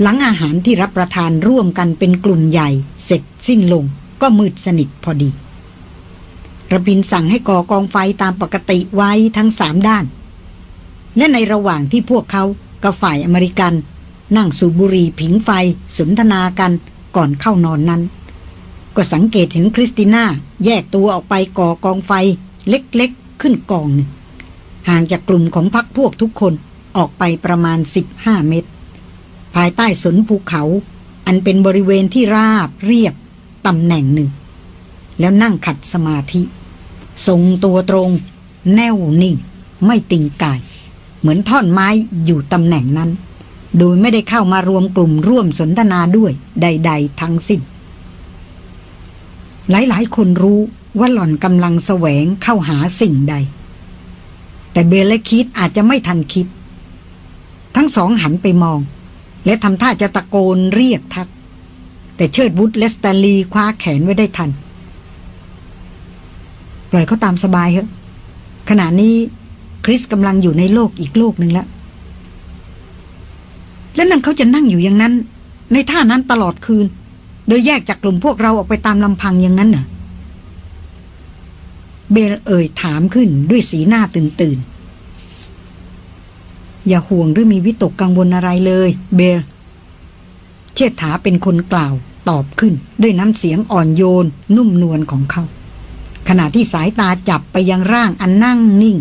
หลังอาหารที่รับประทานร่วมกันเป็นกลุ่มใหญ่ เสร็จสิ้นลงก็มืดสนิทพอดี ระบินสั่งให้ก่อกองไฟตามปกติไว้ทั้งสามด้าน และในระหว่างที่พวกเขากับฝ่ายอเมริกัน นั่งสูบบุหรี่ผิงไฟสนทนากันก่อนเข้านอนนั้น ก็สังเกตเห็นคริสติน่าแยกตัวออกไปก่อกองไฟเล็กๆ ขึ้นกองหนึ่งห่างจากกลุ่มของพักพวกทุกคนออกไปประมาณ 15 เมตร ภายใต้สนภูเขา อันเป็นบริเวณที่ราบเรียบตำแหน่งหนึ่ง แล้วนั่งขัดสมาธิ ทรงตัวตรง แน่วนิ่ง ไม่ติงกาย เหมือนท่อนไม้อยู่ตำแหน่งนั้น โดยไม่ได้เข้ามารวมกลุ่มร่วมสนทนาด้วยใด ๆ ทั้งสิ้น หลายๆ คนรู้ว่าหล่อนกำลังแสวงเข้าหาสิ่งใด แต่เบลและคิดอาจจะไม่ทันคิด ทั้งสองหันไปมอง และทำท่าจะตะโกนเรียกทัก แต่เชิดวุฒและสแตนลีคว้าแขนไว้ได้ทัน ปล่อยเขาตามสบายเถอะขณะนี้คริสกำลังอยู่ในโลกอีกโลกหนึ่งแล้ว แล้วนั่นเขาจะนั่งอยู่อย่างนั้น ในท่านั้นตลอดคืน โดยแยกจากกลุ่มพวกเราออกไปตามลำพังอย่างนั้นเหรอเบลเอ่ยถามขึ้นด้วยสีหน้าตื่นตื่น อย่าห่วงหรือมีวิตกกังวลอะไรเลย เบล เชษฐาเป็นคนกล่าวตอบขึ้นด้วยน้ำเสียงอ่อนโยนนุ่มนวลของเขา ขณะที่สายตาจับไปยังร่างอันนั่งนิ่ง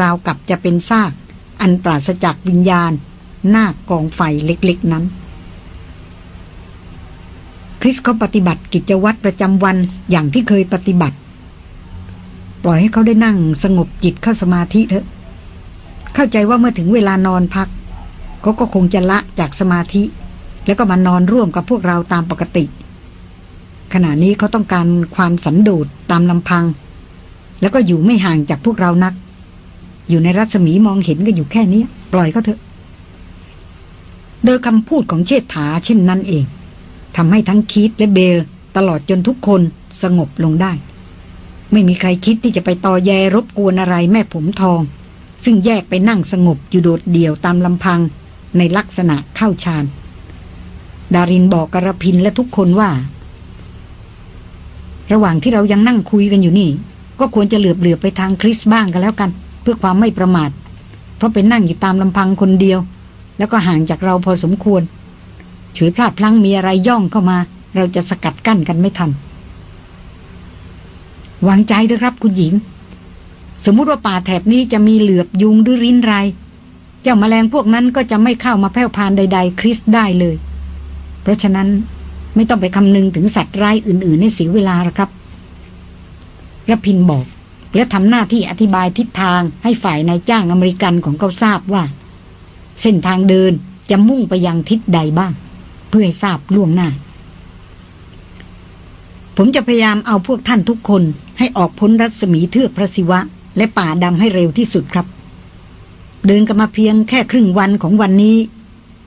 ราวกับจะเป็นซาก อันปราศจากวิญญาณ หน้ากองไฟเล็กๆนั้น คริสเขาปฏิบัติกิจวัตรประจำวันอย่างที่เคยปฏิบัติ ปล่อยให้เขาได้นั่งสงบจิตเข้าสมาธิเถอะ เข้าใจว่าเมื่อถึงเวลานอนพักเขาก็คงจะละจากสมาธิ แล้วก็มานอนร่วมกับพวกเราตามปกติ ขณะนี้เขาต้องการความสันโดษตามลำพัง แล้วก็อยู่ไม่ห่างจากพวกเรานัก อยู่ในรัศมีมองเห็นกันอยู่แค่นี้ ปล่อยเขาเถอะ โดยคำพูดของเชษฐาเช่นนั้นเองทำให้ทั้งคีตและเบลตลอดจนทุกคนสงบลงได้ ไม่มีใครคิดที่จะไปตอแยรบกวนอะไรแม่ผมทอง ซึ่งแยกไปนั่งสงบอยู่โดดเดี่ยวตามลำพังในลักษณะเข้าฌานดารินบอกกระพินและทุกคนว่า ระหว่างที่เรายังนั่งคุยกันอยู่นี่ ก็ควรจะเหลือบเหลือไปทางคริสบ้างกันแล้วกัน เพื่อความไม่ประมาท เพราะเป็นนั่งอยู่ตามลำพังคนเดียว แล้วก็ห่างจากเราพอสมควรช่วยพลาดพลั้งมีอะไรย่องเข้ามา เราจะสกัดกั้นกันไม่ทันวางใจด้วยครับคุณหญิง สมมุติว่าป่าแถบนี้จะมีเหลือบยุงหรือริ้นไร เจ้ามาแมลงพวกนั้นก็จะไม่เข้ามาแพร่พานใด ๆ คริสได้เลย เพราะฉะนั้น ไม่ต้องไปคำนึงถึงสัตว์ร้ายอื่นๆให้เสียเวลาหรอกครับรพินบอก และทำหน้าที่อธิบายทิศทางให้ฝ่ายนายจ้างอเมริกันของเขาทราบว่า เส้นทางเดินจะมุ่งไปยังทิศใดบ้าง เพื่อให้ทราบล่วงหน้า ผมจะพยายามเอาพวกท่านทุกคนให้ออกพ้นรัศมีเทือกพระศิวะ และป่าดำให้เร็วที่สุดครับ เดินกันมาเพียงแค่ครึ่งวันของวันนี้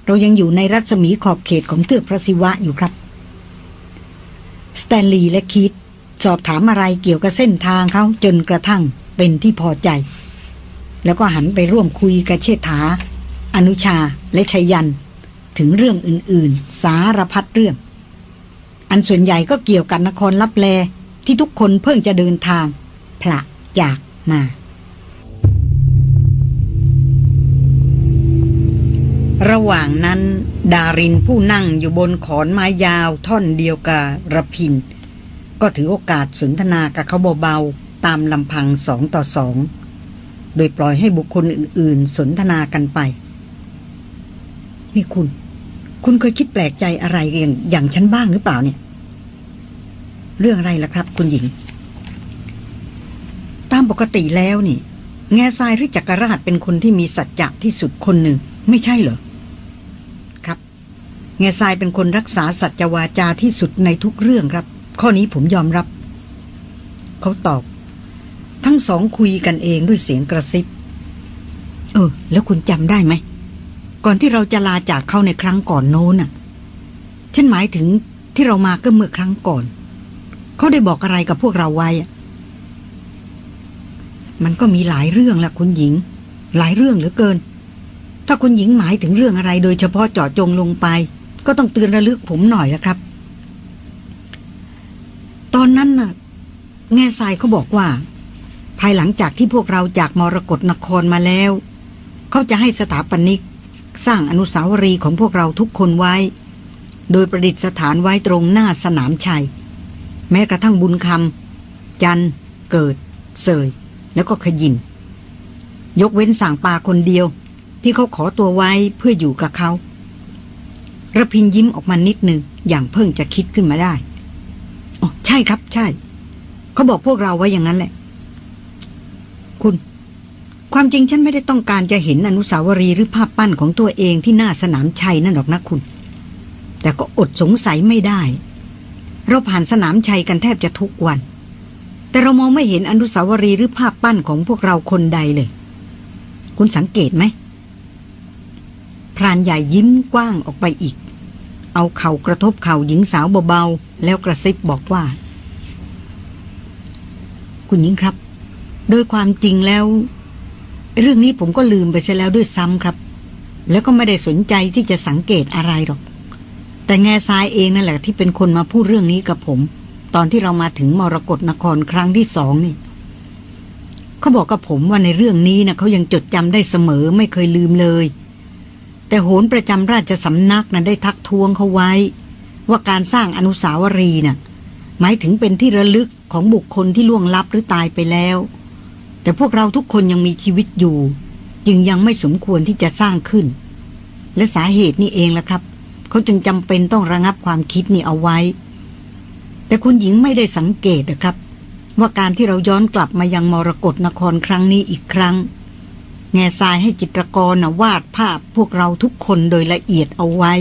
เรายังอยู่ในรัศมีขอบเขตของเทือกพระศิวะอยู่ครับ สแตนลีย์และคิดสอบถามอะไรเกี่ยวกับเส้นทางเขาจนกระทั่งเป็นที่พอใจ แล้วก็หันไปร่วมคุยกับเชษฐา อนุชาและชัยยัน ถึงเรื่องอื่นๆ สารพัดเรื่อง อันส่วนใหญ่ก็เกี่ยวกับนครลับแลที่ทุกคนเพิ่งจะเดินทางพละจากมา ระหว่างนั้นดารินผู้นั่งอยู่บนขอนไม้ยาวท่อนเดียวกับระพิน ก็ถือโอกาสสนทนากับเขาเบาๆตามลำพังสองต่อสอง โดยปล่อยให้บุคคลอื่นๆ สนทนากันไป นี่คุณ คุณเคยคิดแปลกใจอะไรอย่างอย่างฉันบ้างหรือเปล่าเนี่ย เรื่องอะไรล่ะครับ คุณหญิง ตามปกติแล้วนี่ แง่ทรายหรือจักรราชเป็นคนที่มีสัจจะที่สุดคนหนึ่ง ไม่ใช่เหรอ แง่ทรายเป็นคนรักษาสัจวาจาที่สุดในทุกเรื่องครับ ข้อนี้ผมยอมรับ เขาตอบ ทั้งสองคุยกันเองด้วยเสียงกระซิบ เออ แล้วคุณจำได้ไหม ก่อนที่เราจะลาจากเขาในครั้งก่อนโน้นน่ะ ฉันหมายถึงที่เรามาก็เมื่อครั้งก่อน เขาได้บอกอะไรกับพวกเราไว้มันก็มีหลายเรื่องละคุณหญิง หลายเรื่องเหลือเกิน ถ้าคุณหญิงหมายถึงเรื่องอะไรโดยเฉพาะเจาะจงลงไป ก็ต้องเตือนระลึกผมหน่อยละครับ ตอนนั้นน่ะ แง่ทรายเขาบอกว่า ภายหลังจากที่พวกเราจากมรกรนครมาแล้ว เขาจะให้สถาปนิก สร้างอนุสาวรีย์ของพวกเราทุกคนไว้ โดยประดิษฐานไว้ตรงหน้าสนามชัย แม้กระทั่งบุญคำจันเกิด เสย แล้วก็ขยินยกเว้นสั่งปาคนเดียว ที่เขาขอตัวไว้เพื่ออยู่กับเขา ระพินยิ้มออกมานิดหนึ่งอย่างเพิ่งจะคิดขึ้นมาได้อ๋อใช่ครับ ใช่ เขาบอกพวกเราไว้อย่างนั้นแหละ คุณ ความจริงฉันไม่ได้ต้องการจะเห็นอนุสาวรีย์หรือภาพปั้นของตัวเองที่หน้าสนามชัยนั่นหรอกนะคุณ แต่ก็อดสงสัยไม่ได้ เราผ่านสนามชัยกันแทบจะทุกวัน แต่เรามองไม่เห็นอนุสาวรีย์หรือภาพปั้นของพวกเราคนใดเลย คุณสังเกตไหมพรานใหญ่ยิ้มกว้างออกไปอีก เอาเข่ากระทบเข่าหญิงสาวเบาๆ แล้วกระซิบบอกว่า คุณหญิงครับ โดยความจริงแล้ว เรื่องนี้ผมก็ลืมไปเสียแล้วด้วยซ้ำครับ แล้วก็ไม่ได้สนใจที่จะสังเกตอะไรหรอก แต่แง่ทรายเองนั่นแหละที่เป็นคนมาพูดเรื่องนี้กับผม ตอนที่เรามาถึงมรกรนครครั้งที่สองนี่เขาบอกกับผมว่าในเรื่องนี้นะเขายังจดจำได้เสมอไม่เคยลืมเลย แต่โหนประจำราชสำนักนะ่ะได้ทักท้วงเขาไว้ ว่าการสร้างอนุสาวรีย์น่ะ หมายถึงเป็นที่ระลึกของบุคคลที่ล่วงลับหรือตายไปแล้ว แต่พวกเราทุกคนยังมีชีวิตอยู่ จึงยังไม่สมควรที่จะสร้างขึ้น และสาเหตุนี่เองแหละครับ เขาจึงจำเป็นต้องระงับความคิดนี่เอาไว้ แต่คุณหญิงไม่ได้สังเกตนะครับ ว่าการที่เราย้อนกลับมายังมรกรนครครั้งนี้อีกครั้ง แง่ทรายให้จิตรกรนะวาดภาพพวกเราทุกคนโดยละเอียดเอาไว้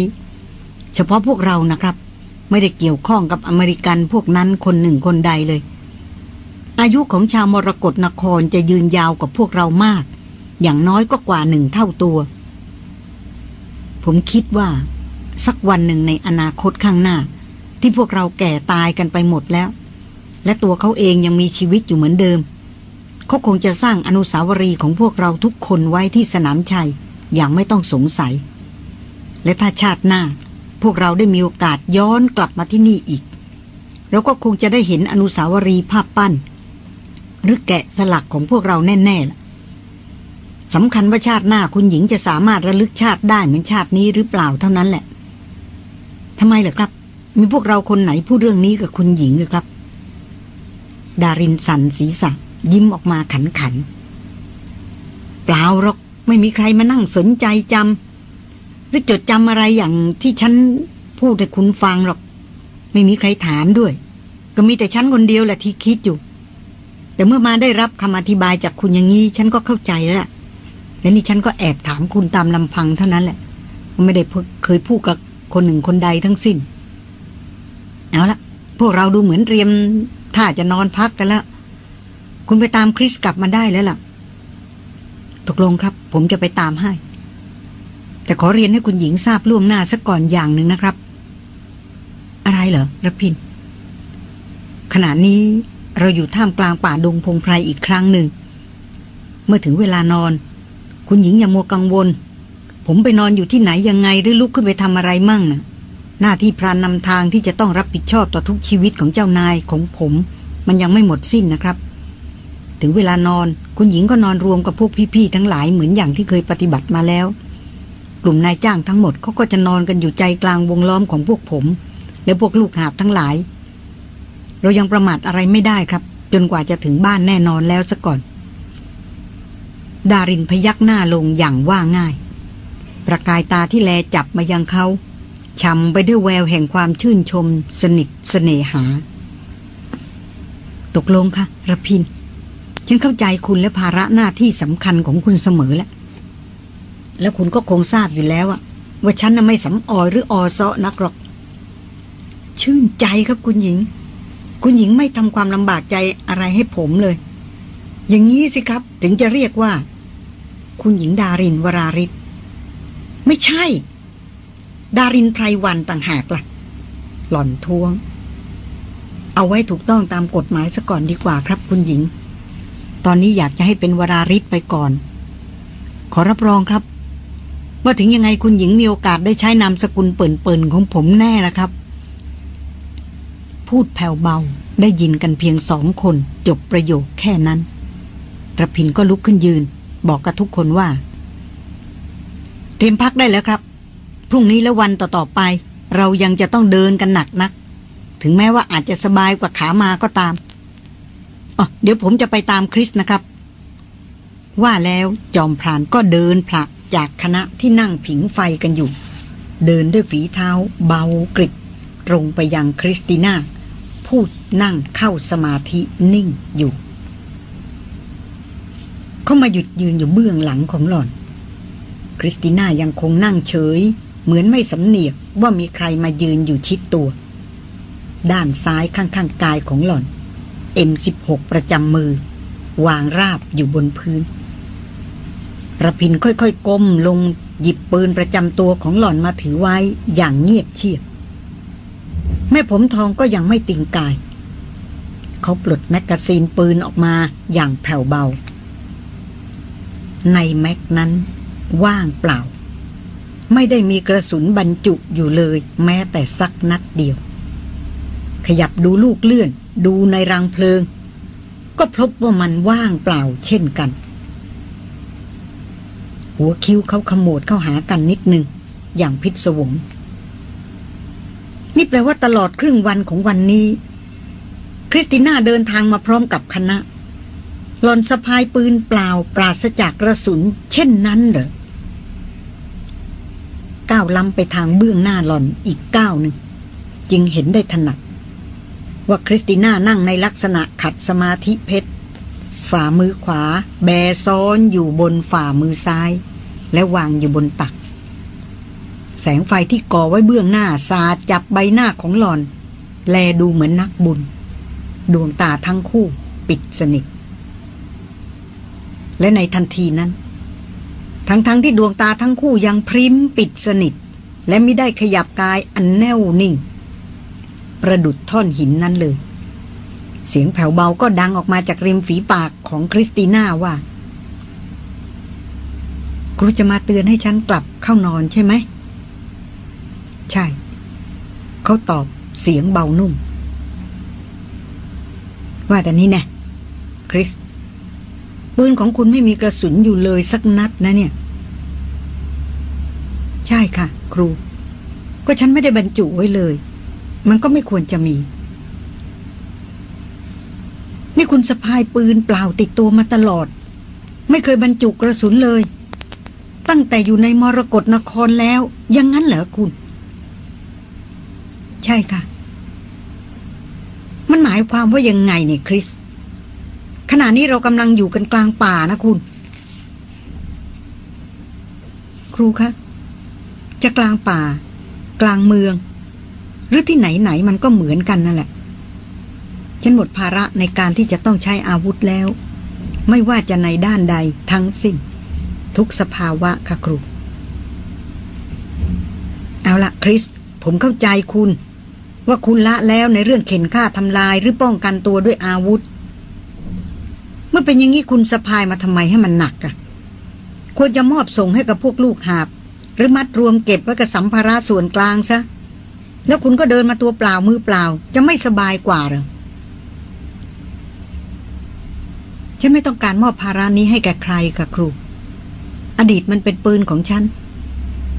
เฉพาะพวกเรานะครับ ไม่ได้เกี่ยวข้องกับอเมริกันพวกนั้นคนหนึ่งคนใดเลย อายุของชาวมรกรนครจะยืนยาวกว่าพวกเรามาก อย่างน้อยก็กว่าหนึ่งเท่าตัว ผมคิดว่า สักวันหนึ่งในอนาคตข้างหน้า ที่พวกเราแก่ตายกันไปหมดแล้ว และตัวเขาเองยังมีชีวิตอยู่เหมือนเดิม เขาคงจะสร้างอนุสาวรีย์ของพวกเราทุกคนไว้ที่สนามชัย อย่างไม่ต้องสงสัย และถ้าชาติหน้า พวกเราได้มีโอกาสย้อนกลับมาที่นี่อีก เราก็คงจะได้เห็นอนุสาวรีย์ภาพปั้น หรือแกะสลักของพวกเราแน่ๆล่ะสำคัญว่าชาติหน้าคุณหญิงจะสามารถระลึกชาติได้เหมือนชาตินี้หรือเปล่าเท่านั้นแหละทำไมเหรอครับ มีพวกเราคนไหนพูดเรื่องนี้กับคุณหญิงหรือครับ ดารินสันศีรษะ ยิ้มออกมาขันขัน เปล่าหรอกไม่มีใครมานั่งสนใจจำหรือจดจำอะไรอย่างที่ฉันพูดให้คุณฟังหรอก ไม่มีใครถามด้วย ก็มีแต่ฉันคนเดียวแหละที่คิดอยู่ แต่เมื่อมาได้รับคำอธิบายจากคุณอย่างนี้ฉันก็เข้าใจแล้วละและนี่ฉันก็แอบถามคุณตามลำพังเท่านั้นแหละ ไม่ได้เคยพูดกับคนหนึ่งคนใดทั้งสิ้น เอาละพวกเราดูเหมือนเตรียม ถ้าจะนอนพักกันแล้ว คุณไปตามคริสกลับมาได้แล้วล่ะ ตกลงครับ ผมจะไปตามให้ แต่ขอเรียนให้คุณหญิงทราบล่วงหน้าซะก่อนอย่างหนึ่งนะครับ อะไรเหรอรพิน ขณะนี้เราอยู่ท่ามกลางป่าดงพงไพรอีกครั้งหนึ่ง เมื่อถึงเวลานอน คุณหญิงอย่ามัวกังวล ผมไปนอนอยู่ที่ไหนยังไงหรือลุกขึ้นไปทำอะไรมั่งนะหน้าที่พรานนำทางที่จะต้องรับผิดชอบต่อทุกชีวิตของเจ้านายของผม มันยังไม่หมดสิ้นนะครับ ถึงเวลานอน คุณหญิงก็นอนรวมกับพวกพี่ๆทั้งหลายเหมือนอย่างที่เคยปฏิบัติมาแล้ว กลุ่มนายจ้างทั้งหมดเขาก็จะนอนกันอยู่ใจกลางวงล้อมของพวกผม และพวกลูกหาบทั้งหลาย เรายังประมาทอะไรไม่ได้ครับ จนกว่าจะถึงบ้านแน่นอนแล้วซะก่อน ดารินพยักหน้าลงอย่างว่าง่าย ประกายตาที่แลจับมายังเขาช่ำไปด้วยแววแห่งความชื่นชม สนิทสเสน่หา ตกลงค่ะระพิน ฉันเข้าใจคุณและภาระหน้าที่สำคัญของคุณเสมอแล้วแล้วคุณก็คงทราบอยู่แล้วอะว่าฉันน่ะไม่สำออยหรือออซอนักหรอก ชื่นใจครับคุณหญิง คุณหญิงไม่ทำความลำบากใจอะไรให้ผมเลย อย่างนี้สิครับ ถึงจะเรียกว่า คุณหญิงดารินวราริศไม่ใช่ ดารินไพรวันต่างหากละ่ะ หล่อนท้วง เอาไว้ถูกต้องตามกฎหมายซะก่อนดีกว่าครับคุณหญิง ตอนนี้อยากจะให้เป็นวราริศไปก่อน ขอรับรองครับ ว่าถึงยังไงคุณหญิงมีโอกาสได้ใช้นามสกุลเปิ่นๆของผมแน่ละครับ พูดแผ่วเบาได้ยินกันเพียงสองคนจบประโยคแค่นั้นระพินก็ลุกขึ้นยืน บอกกับทุกคนว่า เตรียมพักได้แล้วครับ พรุ่งนี้และวันต่อๆไป เรายังจะต้องเดินกันหนักนัก ถึงแม้ว่าอาจจะสบายกว่าขามาก็ตาม อ๋อเดี๋ยวผมจะไปตามคริสนะครับ ว่าแล้วจอมพรานก็เดินผลักจากคณะที่นั่งผิงไฟกันอยู่ เดินด้วยฝีเท้าเบากริบตรงไปยังคริสติน่าพูดนั่งเข้าสมาธินิ่งอยู่เขามาหยุดยืนอยู่เบื้องหลังของหล่อน คริสติน่ายังคงนั่งเฉย เหมือนไม่สำเหนียกว่ามีใครมายืนอยู่ชิดตัว ด้านซ้ายข้างๆกายของหล่อน M16 ประจำมือ วางราบอยู่บนพื้นระพินค่อยๆก้มลงหยิบปืนประจำตัวของหล่อนมาถือไว้อย่างเงียบเชียบ แม่ผมทองก็ยังไม่ติงกาย เขาปลดแมกกาซีนปืนออกมาอย่างแผ่วเบา ในแม็กนั้นว่างเปล่า ไม่ได้มีกระสุนบรรจุอยู่เลยแม้แต่สักนัดเดียว ขยับดูลูกเลื่อน ดูในรังเพลิง ก็พบว่ามันว่างเปล่าเช่นกัน หัวคิ้วเขาขมวดเข้าหากันนิดหนึ่งอย่างพิศวง นี่แปลว่าตลอดครึ่งวันของวันนี้ คริสติน่าเดินทางมาพร้อมกับคณะหลอนสะพายปืนเปล่าปราศจากกระสุน เช่นนั้นเหรอก้าวล้ำไปทางเบื้องหน้าหลอนอีกก้าวหนึ่ง จึงเห็นได้ถนัด ว่าคริสติน่านั่งในลักษณะขัดสมาธิเพชร ฝ่ามือขวา แบซ้อนอยู่บนฝ่ามือซ้าย และวางอยู่บนตัก แสงไฟที่ก่อไว้เบื้องหน้า สาดจับใบหน้าของหลอน แลดูเหมือนนักบุญ ดวงตาทั้งคู่ปิดสนิท และในทันทีนั้น ทั้งๆทที่ดวงตาทั้งคู่ยังพริ้มปิดสนิท และไม่ได้ขยับกายอันแน่วนิ่ง ประดุดท่อนหินนั้นเลย เสียงแผ่วเบาก็ดังออกมาจากริมฝีปากของคริสติน่าว่า ครูจะมาเตือนให้ฉันกลับเข้านอนใช่ไหม ใช่ เขาตอบเสียงเบานุ่ม ว่าแต่นี้แน่คริสปืนของคุณไม่มีกระสุนอยู่เลยสักนัดนะเนี่ย ใช่ค่ะ ครู ก็ฉันไม่ได้บรรจุไว้เลย มันก็ไม่ควรจะมี นี่คุณสะพายปืนเปล่าติดตัวมาตลอด ไม่เคยบรรจุกระสุนเลย ตั้งแต่อยู่ในมรกรนครแล้วยังงั้นเหรอคุณ ใช่ค่ะ มันหมายความว่ายังไงเนี่ยคริส ขณะนี้เรากำลังอยู่กันกลางป่านะคุณ ครูคะจะกลางป่า กลางเมือง หรือที่ไหนไหนมันก็เหมือนกันนั่นแหละ ฉันหมดภาระในการที่จะต้องใช้อาวุธแล้ว ไม่ว่าจะในด้านใดทั้งสิ้น ทุกสภาวะค่ะครู เอาละคริส ผมเข้าใจคุณ ว่าคุณละแล้วในเรื่องเข็นฆ่าทำลายหรือป้องกันตัวด้วยอาวุธ เมื่อเป็นอย่างนี้คุณสะพายมาทำไมให้มันหนักอะควรจะมอบส่งให้กับพวกลูกหาบ หรือมัดรวมเก็บไว้กับสัมภาระส่วนกลางซะ แล้วคุณก็เดินมาตัวเปล่ามือเปล่า จะไม่สบายกว่าหรอฉันไม่ต้องการมอบภาระนี้ให้แก่ใครค่ะครู อดีตมันเป็นปืนของฉัน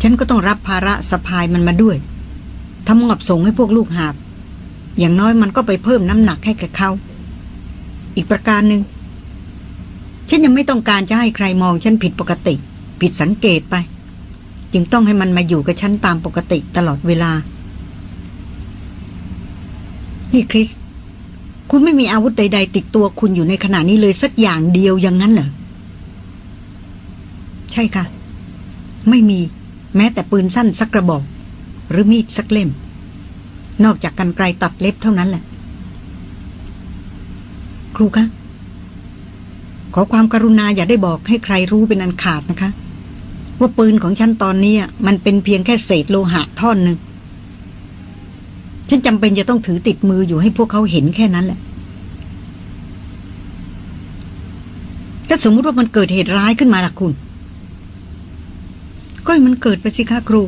ฉันก็ต้องรับภาระสะพายมันมาด้วยทำมอบส่งให้พวกลูกหาบ อย่างน้อยมันก็ไปเพิ่มน้ำหนักให้กับเขา อีกประการหนึ่งฉันยังไม่ต้องการจะให้ใครมองฉันผิดปกติ ผิดสังเกตไป จึงต้องให้มันมาอยู่กับฉันตามปกติตลอดเวลา นี่คริส คุณไม่มีอาวุธใด ๆ ติดตัวคุณอยู่ในขณะนี้เลยสักอย่างเดียวอย่างนั้นเหรอ ใช่ค่ะ ไม่มีแม้แต่ปืนสั้นสักกระบอก หรือมีดสักเล่ม นอกจากกันไกลตัดเล็บเท่านั้นแหละ ครูคะขอความกรุณาอย่าได้บอกให้ใครรู้เป็นอันขาดนะคะ ว่าปืนของฉันตอนนี้มันเป็นเพียงแค่เศษโลหะท่อนหนึ่ง ฉันจำเป็นจะต้องถือติดมืออยู่ให้พวกเขาเห็นแค่นั้นแหละ ถ้าสมมติว่ามันเกิดเหตุร้ายขึ้นมาล่ะคุณ ก็มันเกิดไปสิคะครู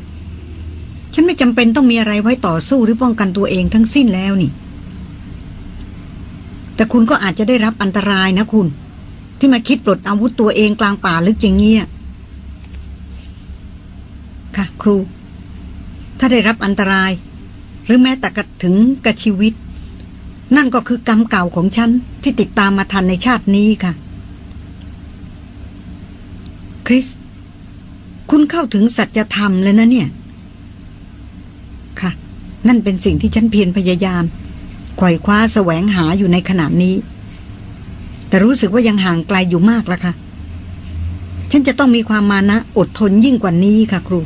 ฉันไม่จำเป็นต้องมีอะไรไว้ต่อสู้หรือป้องกันตัวเองทั้งสิ้นแล้วนี่ แต่คุณก็อาจจะได้รับอันตรายนะคุณ ที่มาคิดปลดอาวุธตัวเองกลางป่าลึกอย่างเงี้ยค่ะ ครู ถ้าได้รับอันตราย หรือแม้แต่กระถึงกับชีวิต นั่นก็คือกรรมเก่าของฉัน ที่ติดตามมาทันในชาตินี้ค่ะ คริส คุณเข้าถึงสัจธรรมเลยนะเนี่ย ค่ะ นั่นเป็นสิ่งที่ฉันเพียรพยายามไขว่คว้าแสวงหาอยู่ในขณะนี้ แต่รู้สึกว่ายังห่างไกลอยู่มากละค่ะ ฉันจะต้องมีความมานะอดทนยิ่งกว่านี้ค่ะครู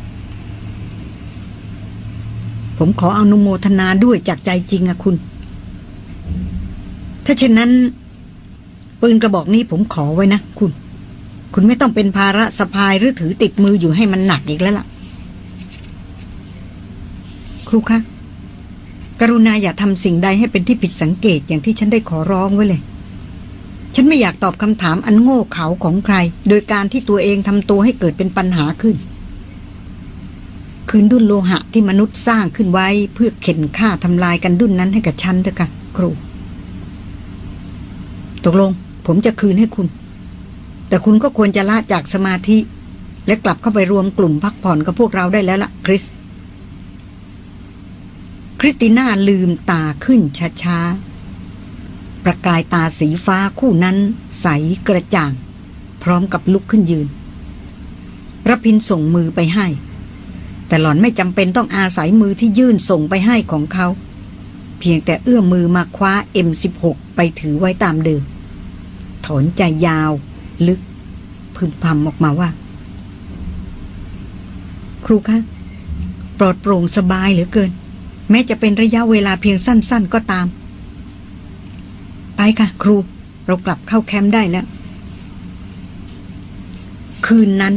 ผมขออนุโมทนาด้วยจากใจจริงอะคุณ ถ้าเช่นนั้น ปืนกระบอกนี้ผมขอไว้นะคุณ คุณไม่ต้องเป็นภาระสะพายหรือถือติดมืออยู่ให้มันหนักอีกแล้วล่ะ ครูคะกรุณาอย่าทำสิ่งใดให้เป็นที่ผิดสังเกตอย่างที่ฉันได้ขอร้องไว้เลย ฉันไม่อยากตอบคำถามอันโง่เขลาของใคร โดยการที่ตัวเองทำตัวให้เกิดเป็นปัญหาขึ้น คืนดุนโลหะที่มนุษย์สร้างขึ้นไว้เพื่อเข็นฆ่าทำลายกันดุนนั้นให้กับฉันเถอะค่ะครู ตกลง ผมจะคืนให้คุณ แต่คุณก็ควรจะละจากสมาธิ และกลับเข้าไปรวมกลุ่มพักผ่อนกับพวกเราได้แล้วล่ะ คริส คริสติน่าลืมตาขึ้นช้าๆ ประกายตาสีฟ้าคู่นั้นใสกระจ่าง พร้อมกับลุกขึ้นยืนรพินส่งมือไปให้ แต่หล่อนไม่จำเป็นต้องอาศัยมือที่ยื่นส่งไปให้ของเขา เพียงแต่เอื้อมมือมาคว้า M16 ไปถือไว้ตามเดิม ถอนใจยาว ลึก พึมพำออกมาว่า ครูคะปลอดโปร่งสบายเหลือเกิน แม้จะเป็นระยะเวลาเพียงสั้น ๆ ก็ตาม ไปค่ะ ครูเรากลับเข้าแคมป์ได้แล้ว คืนนั้น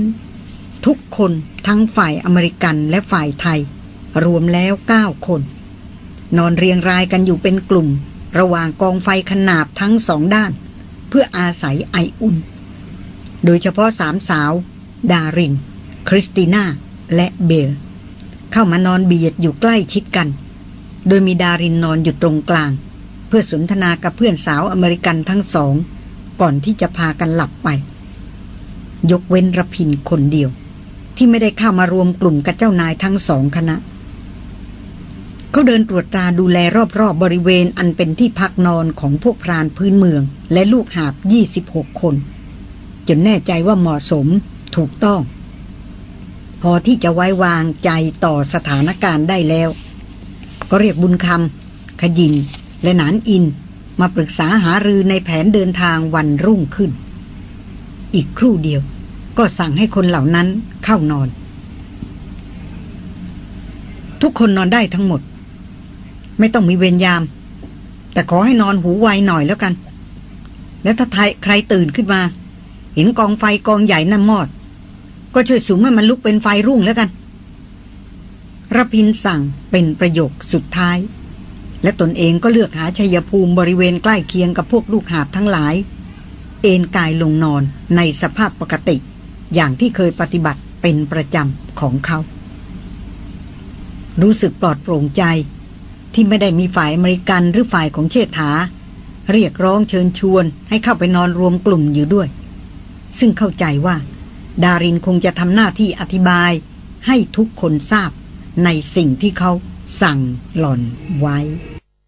ทุกคนทั้งฝ่ายอเมริกันและฝ่ายไทย รวมแล้วเก้าคน นอนเรียงรายกันอยู่เป็นกลุ่ม ระหว่างกองไฟขนาบทั้งสองด้าน เพื่ออาศัยไออุ่น โดยเฉพาะสามสาว ดาริน คริสติน่า และเบล เข้ามานอนเบียดอยู่ใกล้ชิดกัน โดยมีดารินนอนอยู่ตรงกลาง เพื่อสนทนากับเพื่อนสาวอเมริกันทั้งสอง ก่อนที่จะพากันหลับไป ยกเว้นระพินคนเดียว ที่ไม่ได้เข้ามารวมกลุ่มกับเจ้านายทั้งสองคณะ เขาเดินตรวจตราดูแลรอบๆบริเวณอันเป็นที่พักนอนของพวกพรานพื้นเมือง และลูกหาบ 26 คน จนแน่ใจว่าเหมาะสมถูกต้อง พอที่จะไว้วางใจต่อสถานการณ์ได้แล้ว ก็เรียกบุญคำขยิน และหนานอิน มาปรึกษาหารือในแผนเดินทางวันรุ่งขึ้น อีกครู่เดียว ก็สั่งให้คนเหล่านั้นเข้านอน ทุกคนนอนได้ทั้งหมด ไม่ต้องมีเวรยาม แต่ขอให้นอนหูไวหน่อยแล้วกัน และถ้าใครตื่นขึ้นมา เห็นกองไฟกองใหญ่นั่นมอด ก็ช่วยสูงให้มันลุกเป็นไฟรุ่งแล้วกันระพินสั่งเป็นประโยคสุดท้าย และตนเองก็เลือกหาชัยภูมิบริเวณใกล้เคียงกับพวกลูกหาบทั้งหลาย เอนกายลงนอนในสภาพปกติ อย่างที่เคยปฏิบัติเป็นประจำของเขา รู้สึกปลอดโปร่งใจที่ไม่ได้มีฝ่ายอเมริกันหรือฝ่ายของเชษฐา เรียกร้องเชิญชวนให้เข้าไปนอนรวมกลุ่มอยู่ด้วย ซึ่งเข้าใจว่า ดารินคงจะทำหน้าที่อธิบายให้ทุกคนทราบในสิ่งที่เขาสั่งหล่อนไว้